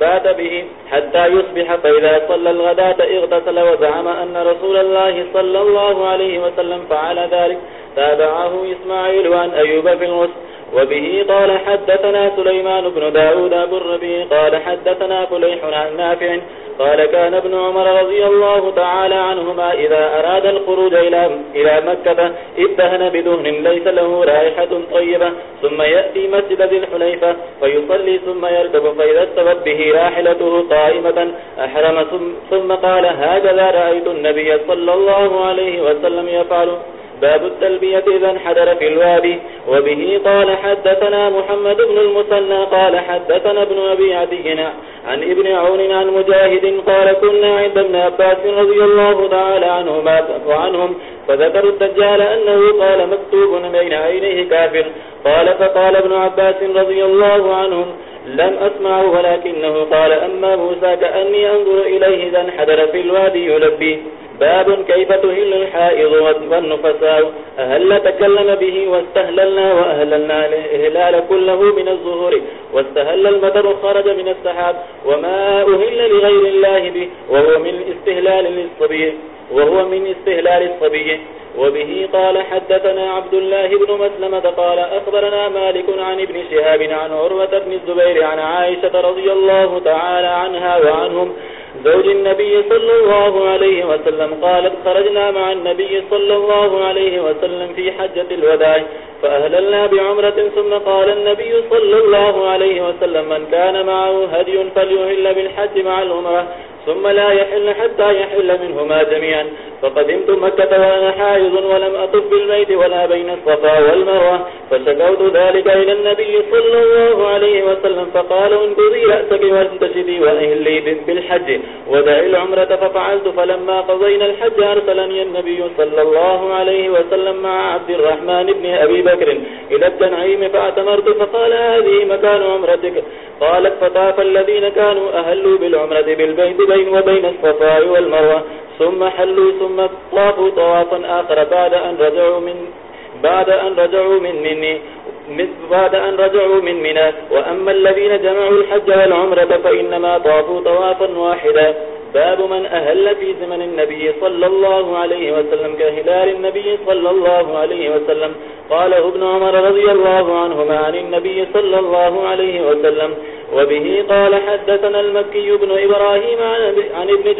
بات به حتى يصبح فإذا صلى الغداة اغتسل وزعم أن رسول الله صلى الله عليه وسلم فعل ذلك تابعه إسماعيل عن أيوب في الغسل. وبه قال حدثنا سليمان بن داود أبو الربي قال حدثنا فليح عن نافع قال كان ابن عمر رضي الله تعالى عنهما إذا أراد الخروج إلى, إلى مكة اتهن بدهن ليس له رائحة طيبة ثم يأتي مسجد ذي الحليفة فيصلي ثم يركب فإذا استوت به راحلته قائمة أحرم ثم قال هكذا رأيت النبي صلى الله عليه وسلم يفعل. باب التلبية إذا انحدر في الوادي. وبه قال حدثنا محمد بن المسنى قال حدثنا ابن أبي عدينا عن ابن عون عن مجاهد قال كنا عند ابن أباس رضي الله تعالى عنهما وعنهم فذكروا الدجال أنه قال مكتوب بين عينيه كافر. قال، فقال ابن عباس رضي الله عنهم، لم أسمعه ولكنه قال، أما موسى كأني أنظر إليه إذا انحدر في الوادي يلبي. باب كيف تهل الحائض والنفساء؟ أهل تكلم به واستهللنا وأهللنا الإهلال كله من الظهور واستهل المدر خرج من السحاب، وما أهل لغير الله به، وهو من استهلال للصبي، وهو من استهلال الصبي. وبه قال حدثنا عبد الله بن مسلمة قال أخبرنا مالك عن ابن شهاب عن عروة بن الزبير عن عائشة رضي الله تعالى عنها وعنهم زوج النبي صلى الله عليه وسلم قالت خرجنا مع النبي صلى الله عليه وسلم في حجة الوداع، فأهللنا بعمرة، ثم قال النبي صلى الله عليه وسلم من كان معه هدي فليهل بالحج مع العمرة، ثم لا يحل حتى يحل منهما جميعا. فقدمت مكة وأنا حائض ولم أطف بالبيت ولا بين الصفا والمروة. فشكوت ذلك إلى النبي صلى الله عليه وسلم، فقال انقضي رأسك وانتشدي وأهلي بالحج ودعي العمرة، ففعلت. فلما قضينا الحج، أرسلني النبي صلى الله عليه وسلم مع عبد الرحمن بن أبي بكر إلى التنعيم فأتمرت فقال هذه مكان عمرتك؟ قالت فطاف الذين كانوا أهلوا بالعمرة بالبيت بين وبين الصفا والمروة. ثم حلوا، ثم ثم طافوا طوافا آخر. بعد أن رجعوا من بعد أن رجعوا من مني بعد أن رجعوا من منا وأما الذين جمعوا الحج والعمرة فإنما طافوا طوافا واحدا. باب من أهل في زمن النبي صلى الله عليه وسلم كهلال النبي صلى الله عليه وسلم. قاله ابن عمر رضي الله عنهما عن النبي صلى الله عليه وسلم وبه قال حدثنا المكي بن إبراهيم عن ابن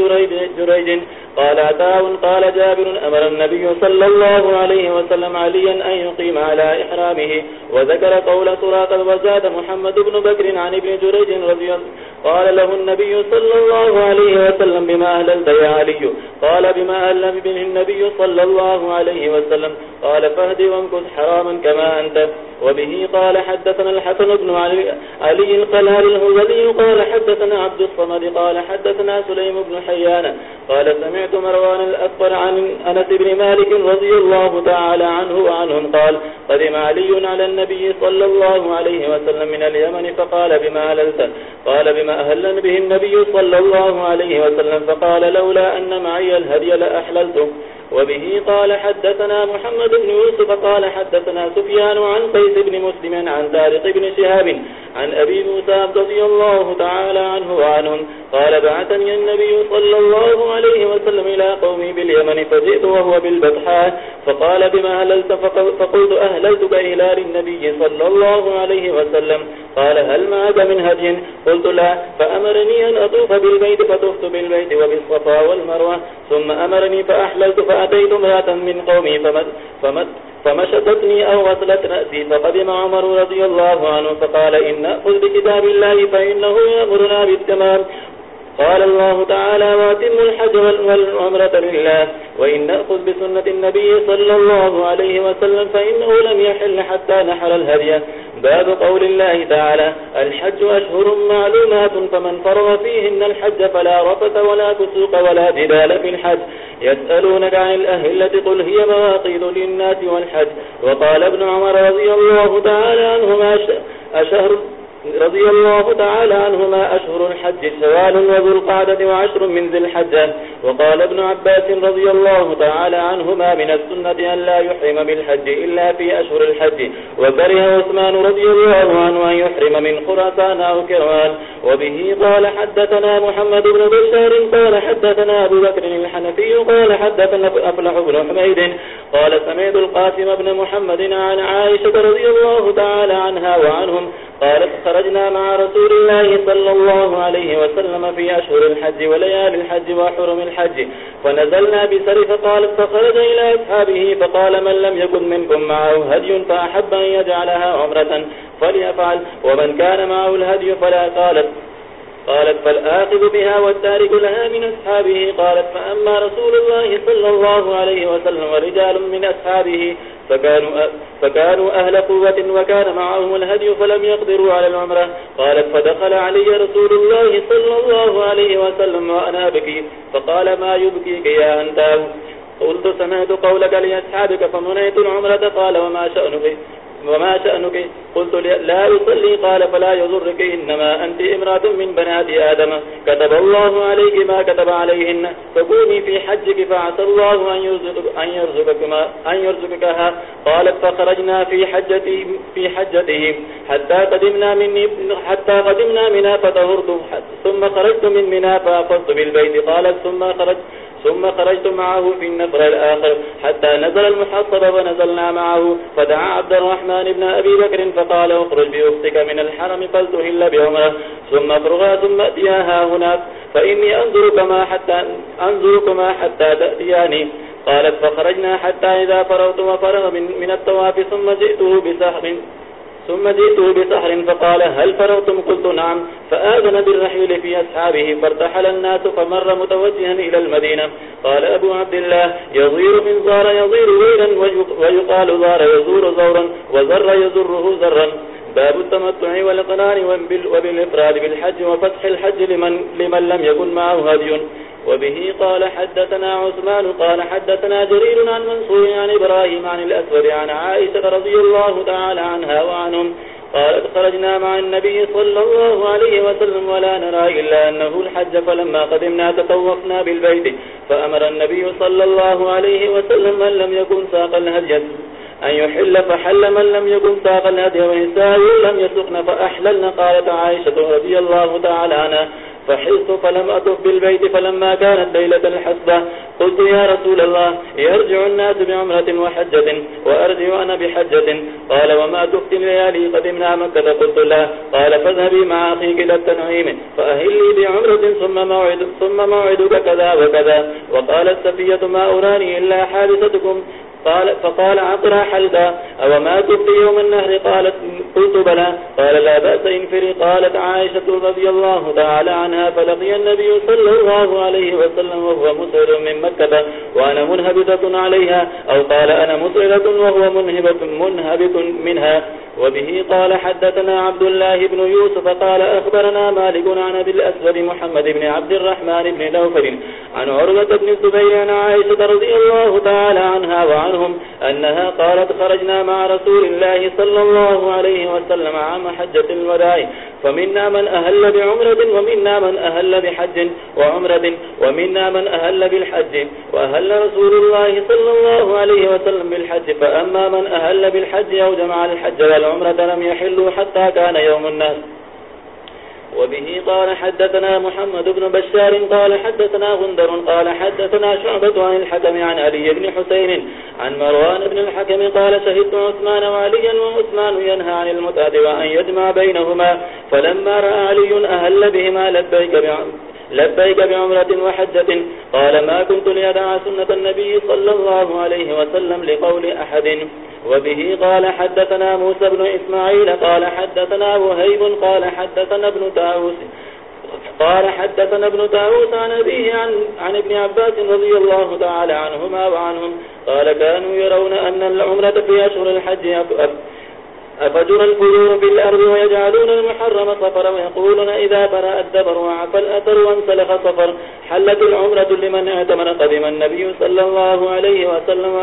جريج قال عتاو قال جابر أمر النبي صلى الله عليه وسلم عليا أن يقيم على إحرامه وذكر قول سراق وزاد محمد بن بكر عن ابن جريج رضي الله قال له النبي صلى الله عليه وسلم بما أهللت يا علي. قال بما أهل به النبي صلى الله عليه وسلم. قال فهد وانكس حراما كما أنت. وبه قال حدثنا الحسن بن علي, علي القلال الهذلي قال حدثنا عبد الصمد، قال حدثنا سليم بن حيان، قال سمعت مروان الأكبر عن أنس بن مالك رضي الله تعالى عنه وعنهم قال قدم علي على النبي صلى الله عليه وسلم من اليمن فقال بما أهللت؟ قال بما أهلن به النبي صلى الله عليه وسلم، فقال لولا أن معي الهدي لأحللته وبه قال حدثنا محمد بن يوسف قال حدثنا سفيان عن قيس بن مسلم عن تارق بن شهاب عن أبي موسى رضي الله تعالى عنه وعنهم قال بعثني النبي صلى الله عليه وسلم إلى قومي باليمن فجئت وهو بالبطحاء فقال بما أهللت؟ فقلت أهللت بإهلال النبي صلى الله عليه وسلم قال هل معك من هدي؟ قلت لا، فأمرني أن أطوف بالبيت فطفت بالبيت وبالصفا والمروة، ثم أمرني فأحللت فأحللت فأتيت امرأة من قومي فمت فمد فمشطتني أو غسلت رأسي فقدم عمر رضي الله عنه فقال إن أخذ بكتاب الله فإنه يأمرنا بالتمام قال الله تعالى واتم الحج والعمرة لله وإن نأخذ بسنة النبي صلى الله عليه وسلم فإنه لم يحل حتى نحر الهدي. باب قول الله تعالى الحج أشهر معلومات فمن فرغ فيهن الحج فلا رفت ولا فسوق ولا جدال في الحج. يسألونك عن الأهلة قل هي مواقيد للناس والحج. وقال ابن عمر رضي الله تعالى عنهما أشهر رضي الله تعالى عنهما أشهر الحج سوال وذو القعدة وعشر من ذي الحجة وقال ابن عباس رضي الله تعالى عنهما من السنة أن لا يحرم بالحج إلا في أشهر الحج. وكره عثمان رضي الله عنه أن يحرم من خراسان أو كروان وبه قال حدثنا محمد بن بشار، قال حدثنا أبو بكر الحنفي قال حدثنا أفلح بن حميد قال سميد القاسم بن محمد عن عائشة رضي الله تعالى عنها وعنهم قالت خرجنا مع رسول الله صلى الله عليه وسلم في أشهر الحج وليال الحج وحرم الحج. فنزلنا بسر فقالت فخرج إلى أصحابه فقال من لم يكن منكم معه هدي فأحب أن يجعلها عمرة فليفعل. ومن كان معه الهدي فلا قالت. قالت فالآخذ بها والتارك لها من أصحابه. قالت فأما رسول الله صلى الله عليه وسلم ورجال من أصحابه. فكانوا, فكانوا أهل قوة وكان معهم الهدي فلم يقدروا على العمرة. قالت فدخل علي رسول الله صلى الله عليه وسلم وأنا بكي فقال ما يبكيك يا أنتاه قلت سمعت قولك لأصحابك فمنيت العمرة. قال وما شأنك؟ وما شأنك؟ قلت لا يصلي. قال فلا يضرك. إنما أنت امرأة من بنات آدم. كتب الله عليك ما كتب عليهن. فكوني في حجك فعسى الله أن يرزقك أن يرزقك أن يرزقكها. قالت فخرجنا في حجته في حجته حتى قدمنا مني حتى قدمنا منها فطهرت ثم خرجت من منها فأفضت بالبيت. قالت ثم خرجت ثم خرجت معه في النفر الآخر. حتى نزل المحصب ونزلنا معه. فدعا عبد الرحمن بن أبي بكر فقال اخرج بأختك من الحرم فلتهل بعمره ثم افرغا ثم أتياها هناك فإني أنظركما حتى, أنظركما حتى تأتياني. قالت فخرجنا حتى إذا فرغت وفرغ من, من التواف ثم جئته بسحر ثم جئته بسحر فقال هل فرغتم؟ قلت نعم. فآذن بالرحيل في أصحابه فارتحل الناس فمر متوجها إلى المدينة. قال أبو عبد الله يضير من زار يضير ويلا ويقال زار يزور زورا وزر يزره زرا. باب التمتع والقنان وبالإفراد بالحج وفتح الحج لمن, لمن لم يكن معه هدي. وبه قال حدثنا عثمان قال حدثنا جرير عن منصور عن إبراهيم عن الأسود عن عائشة رضي الله تعالى عنها وعنهم قالت خرجنا مع النبي صلى الله عليه وسلم ولا نرى إلا أنه الحج فلما قدمنا تطوفنا بالبيت فأمر النبي صلى الله عليه وسلم من لم يكن ساق الهدي أن يحل فحل من لم يكن ساق الهدي ونساء لم يسقن فأحللن، قالت عائشة رضي الله تعالى عنها. فحزت فلم أطف بالبيت فلما كانت ليلة الحسبة قلت يا رسول الله، يرجع الناس بعمرة وحجة، وأرجع أنا بحجة. قال، وما تفت ليالي قدمنا مكة؟ قلت لا قال، فاذهبي مع أخيك إلى التنعيم فأهلي بعمرة، ثم موعد ثم موعدك كذا وكذا. وقالت سفية ما أراني إلا حادثتكم. قال فقال عطرا حلبا أو ما تبقي يوم النهر؟ قالت قلت بلى. قال لا بأس انفري قالت عائشة رضي الله تعالى عنها فلقي النبي صلى الله عليه وسلم وهو مسعر من مكة وأنا منهبتة عليها. أو قال أنا مسعرة وهو منهبة, منهبت منها. وبه قال حدثنا عبد الله بن يوسف قال أخبرنا مالك عن أبي الأسود محمد بن عبد الرحمن بن نوفل عن عروة بن الزبير عن عائشة رضي الله تعالى عنها وعنهم أنها قالت خرجنا مع رسول الله صلى الله عليه وسلم عام حجة الوداع فمنا من أهل بعمرة، ومنا من أهل بحج، وعمرة، ومنا من أهل بالحج، وأهل رسول الله صلى الله عليه وسلم بالحج. فأما من أهل بالحج أو جمع الحج والعمرة لم يحلوا حتى كان يوم الناس. وبه قال حدثنا محمد بن بشار قال حدثنا غندر قال حدثنا شعبة عن الحكم عن علي بن حسين عن مروان بن الحكم قال شهدت عثمان وعليا وعثمان ينهى عن المتاد وأن يجمع بينهما فلما رأى علي أهل بهما لبيك بعمل لبيك بعمرة وحجة. قال ما كنت ليدع سنة النبي صلى الله عليه وسلم لقول أحد. وبه قال حدثنا موسى بن إسماعيل قال حدثنا وهيب قال حدثنا ابن تاوس قال حدثنا ابن تاوس عن أبيه عن, عن ابن عباس رضي الله تعالى عنهما وعنهم. قال كانوا يرون أن العمرة في أشهر الحج أب أفجر الفجور في الأرض ويجعلون المحرم صفر ويقولون إذا برأ الدبر وعفى الأثر وانسلخ صفر حلت العمرة لمن اعتمن قدم النبي صلى الله عليه وسلم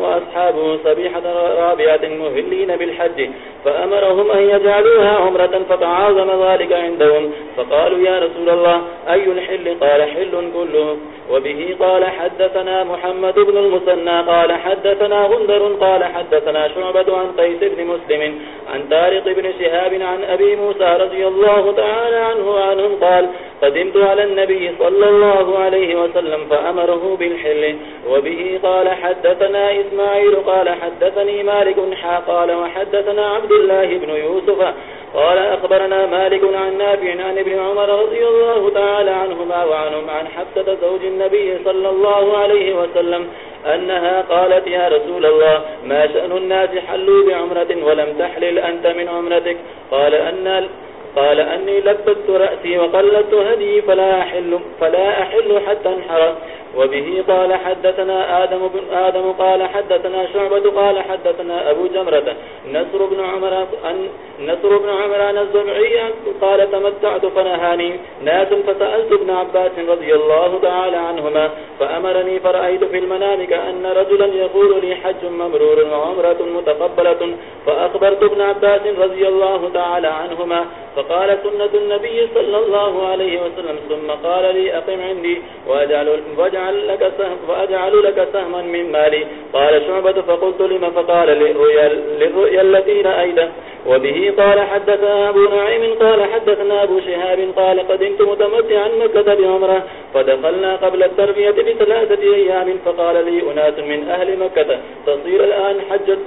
وأصحابه صبيحة رابعة مهلين بالحج، فأمرهم أن يجعلوها عمرة، فتعاظم ذلك عندهم، فقالوا يا رسول الله، أي الحل؟ قال، حل كله. وبه قال، حدثنا محمد بن المسنى قال، حدثنا غندر، قال، حدثنا شعبة عن قيس بن مسلم عن تارق بن شهاب عن أبي موسى رضي الله تعالى عنه وعنهم قال، قدمت على النبي صلى الله عليه وسلم فأمره بالحل. وبه قال، حدثنا إسماعيل قال، حدثني مالك حا، قال، وحدثنا عبد الله بن يوسف. قال، أخبرنا مالك عن نافع عن ابن عمر رضي الله تعالى عنهما وعنهم عن حفظة زوج النبي صلى الله عليه وسلم أنها قالت يا رسول الله ما شأن الناس حلوا بعمرة ولم تحلل أنت من عمرتك? قال أن قال أني لبت رأسي وقلت هدي فلا أحل, فلا أحل حتى انحرى وبه قال حدثنا آدم بن آدم قال حدثنا شعبة قال حدثنا أبو جمرة. نصر بن عمر أن نصر بن عمر أن الزمعي قال تمتعت فنهاني ناس فسألت ابن عباس رضي الله تعالى عنهما فأمرني فرأيت في المنام كأن رجلا يقول لي حج مبرور وعمرة متقبلة فأخبرت ابن عباس رضي الله تعالى عنهما فقال سنة النبي صلى الله عليه وسلم ثم قال لي أقم عندي وأجعل, فأجعل لك, سهم وأجعل لك سهما من مالي. قال شعبة فقلت لما فقال للرؤيا, للرؤيا التي رأيته وبه قال حدثنا أبو نعيم قال حدثنا أبو شهاب قال قدمت متمتعا مكة بعمره فدخلنا قبل التربية بثلاثة أيام فقال لي أناس من أهل مكة تصير الآن حجة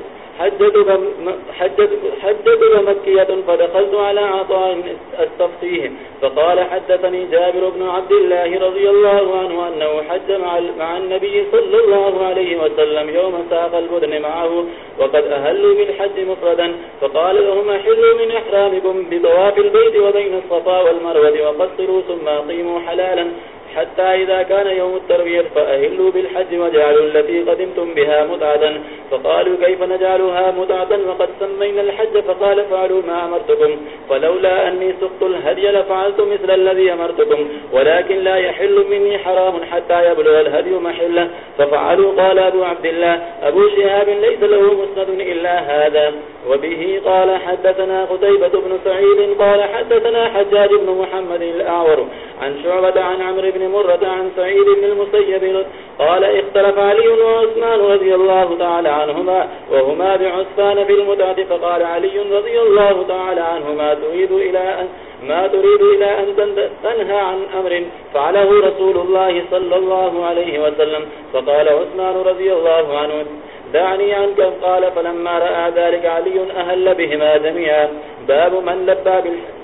حدد مكية فدخلت على عطاء استفصيه فقال حدثني جابر بن عبد الله رضي الله عنه أنه حج مع النبي صلى الله عليه وسلم يوم ساق البدن معه وقد أهلوا بالحج مفردا. فقال لهم أحلوا من إحرامكم بطواف البيت وبين الصفا والمروة وقصروا ثم أقيموا حلالا. حتى إذا كان يوم التربية فأهلوا بالحج وجعلوا التي قدمتم بها متعة فقالوا كيف نجعلها متعة وقد سمينا الحج فقال فعلوا ما أمرتكم. فلولا أني سقت الهدي لفعلت مثل الذي أمرتكم. ولكن لا يحل مني حرام حتى يبلغ الهدي محلة ففعلوا قال أبو عبد الله، أبو شهاب ليس له مسند إلا هذا. وبه قال حدثنا قتيبة بن سعيد قال حدثنا حجاج بن محمد الأعور عن شعبة عن عمر بن بن مرة عن سعيد بن المسيب قال اختلف علي وعثمان رضي الله تعالى عنهما وهما بعثمان في المتعة فقال علي رضي الله تعالى عنهما تريد إلى أن ما تريد إلى أن تنهى عن أمر فعله رسول الله صلى الله عليه وسلم فقال عثمان رضي الله عنه دعني عنك قال فلما رأى ذلك علي أهل بهما جميعا باب من لبى بالحق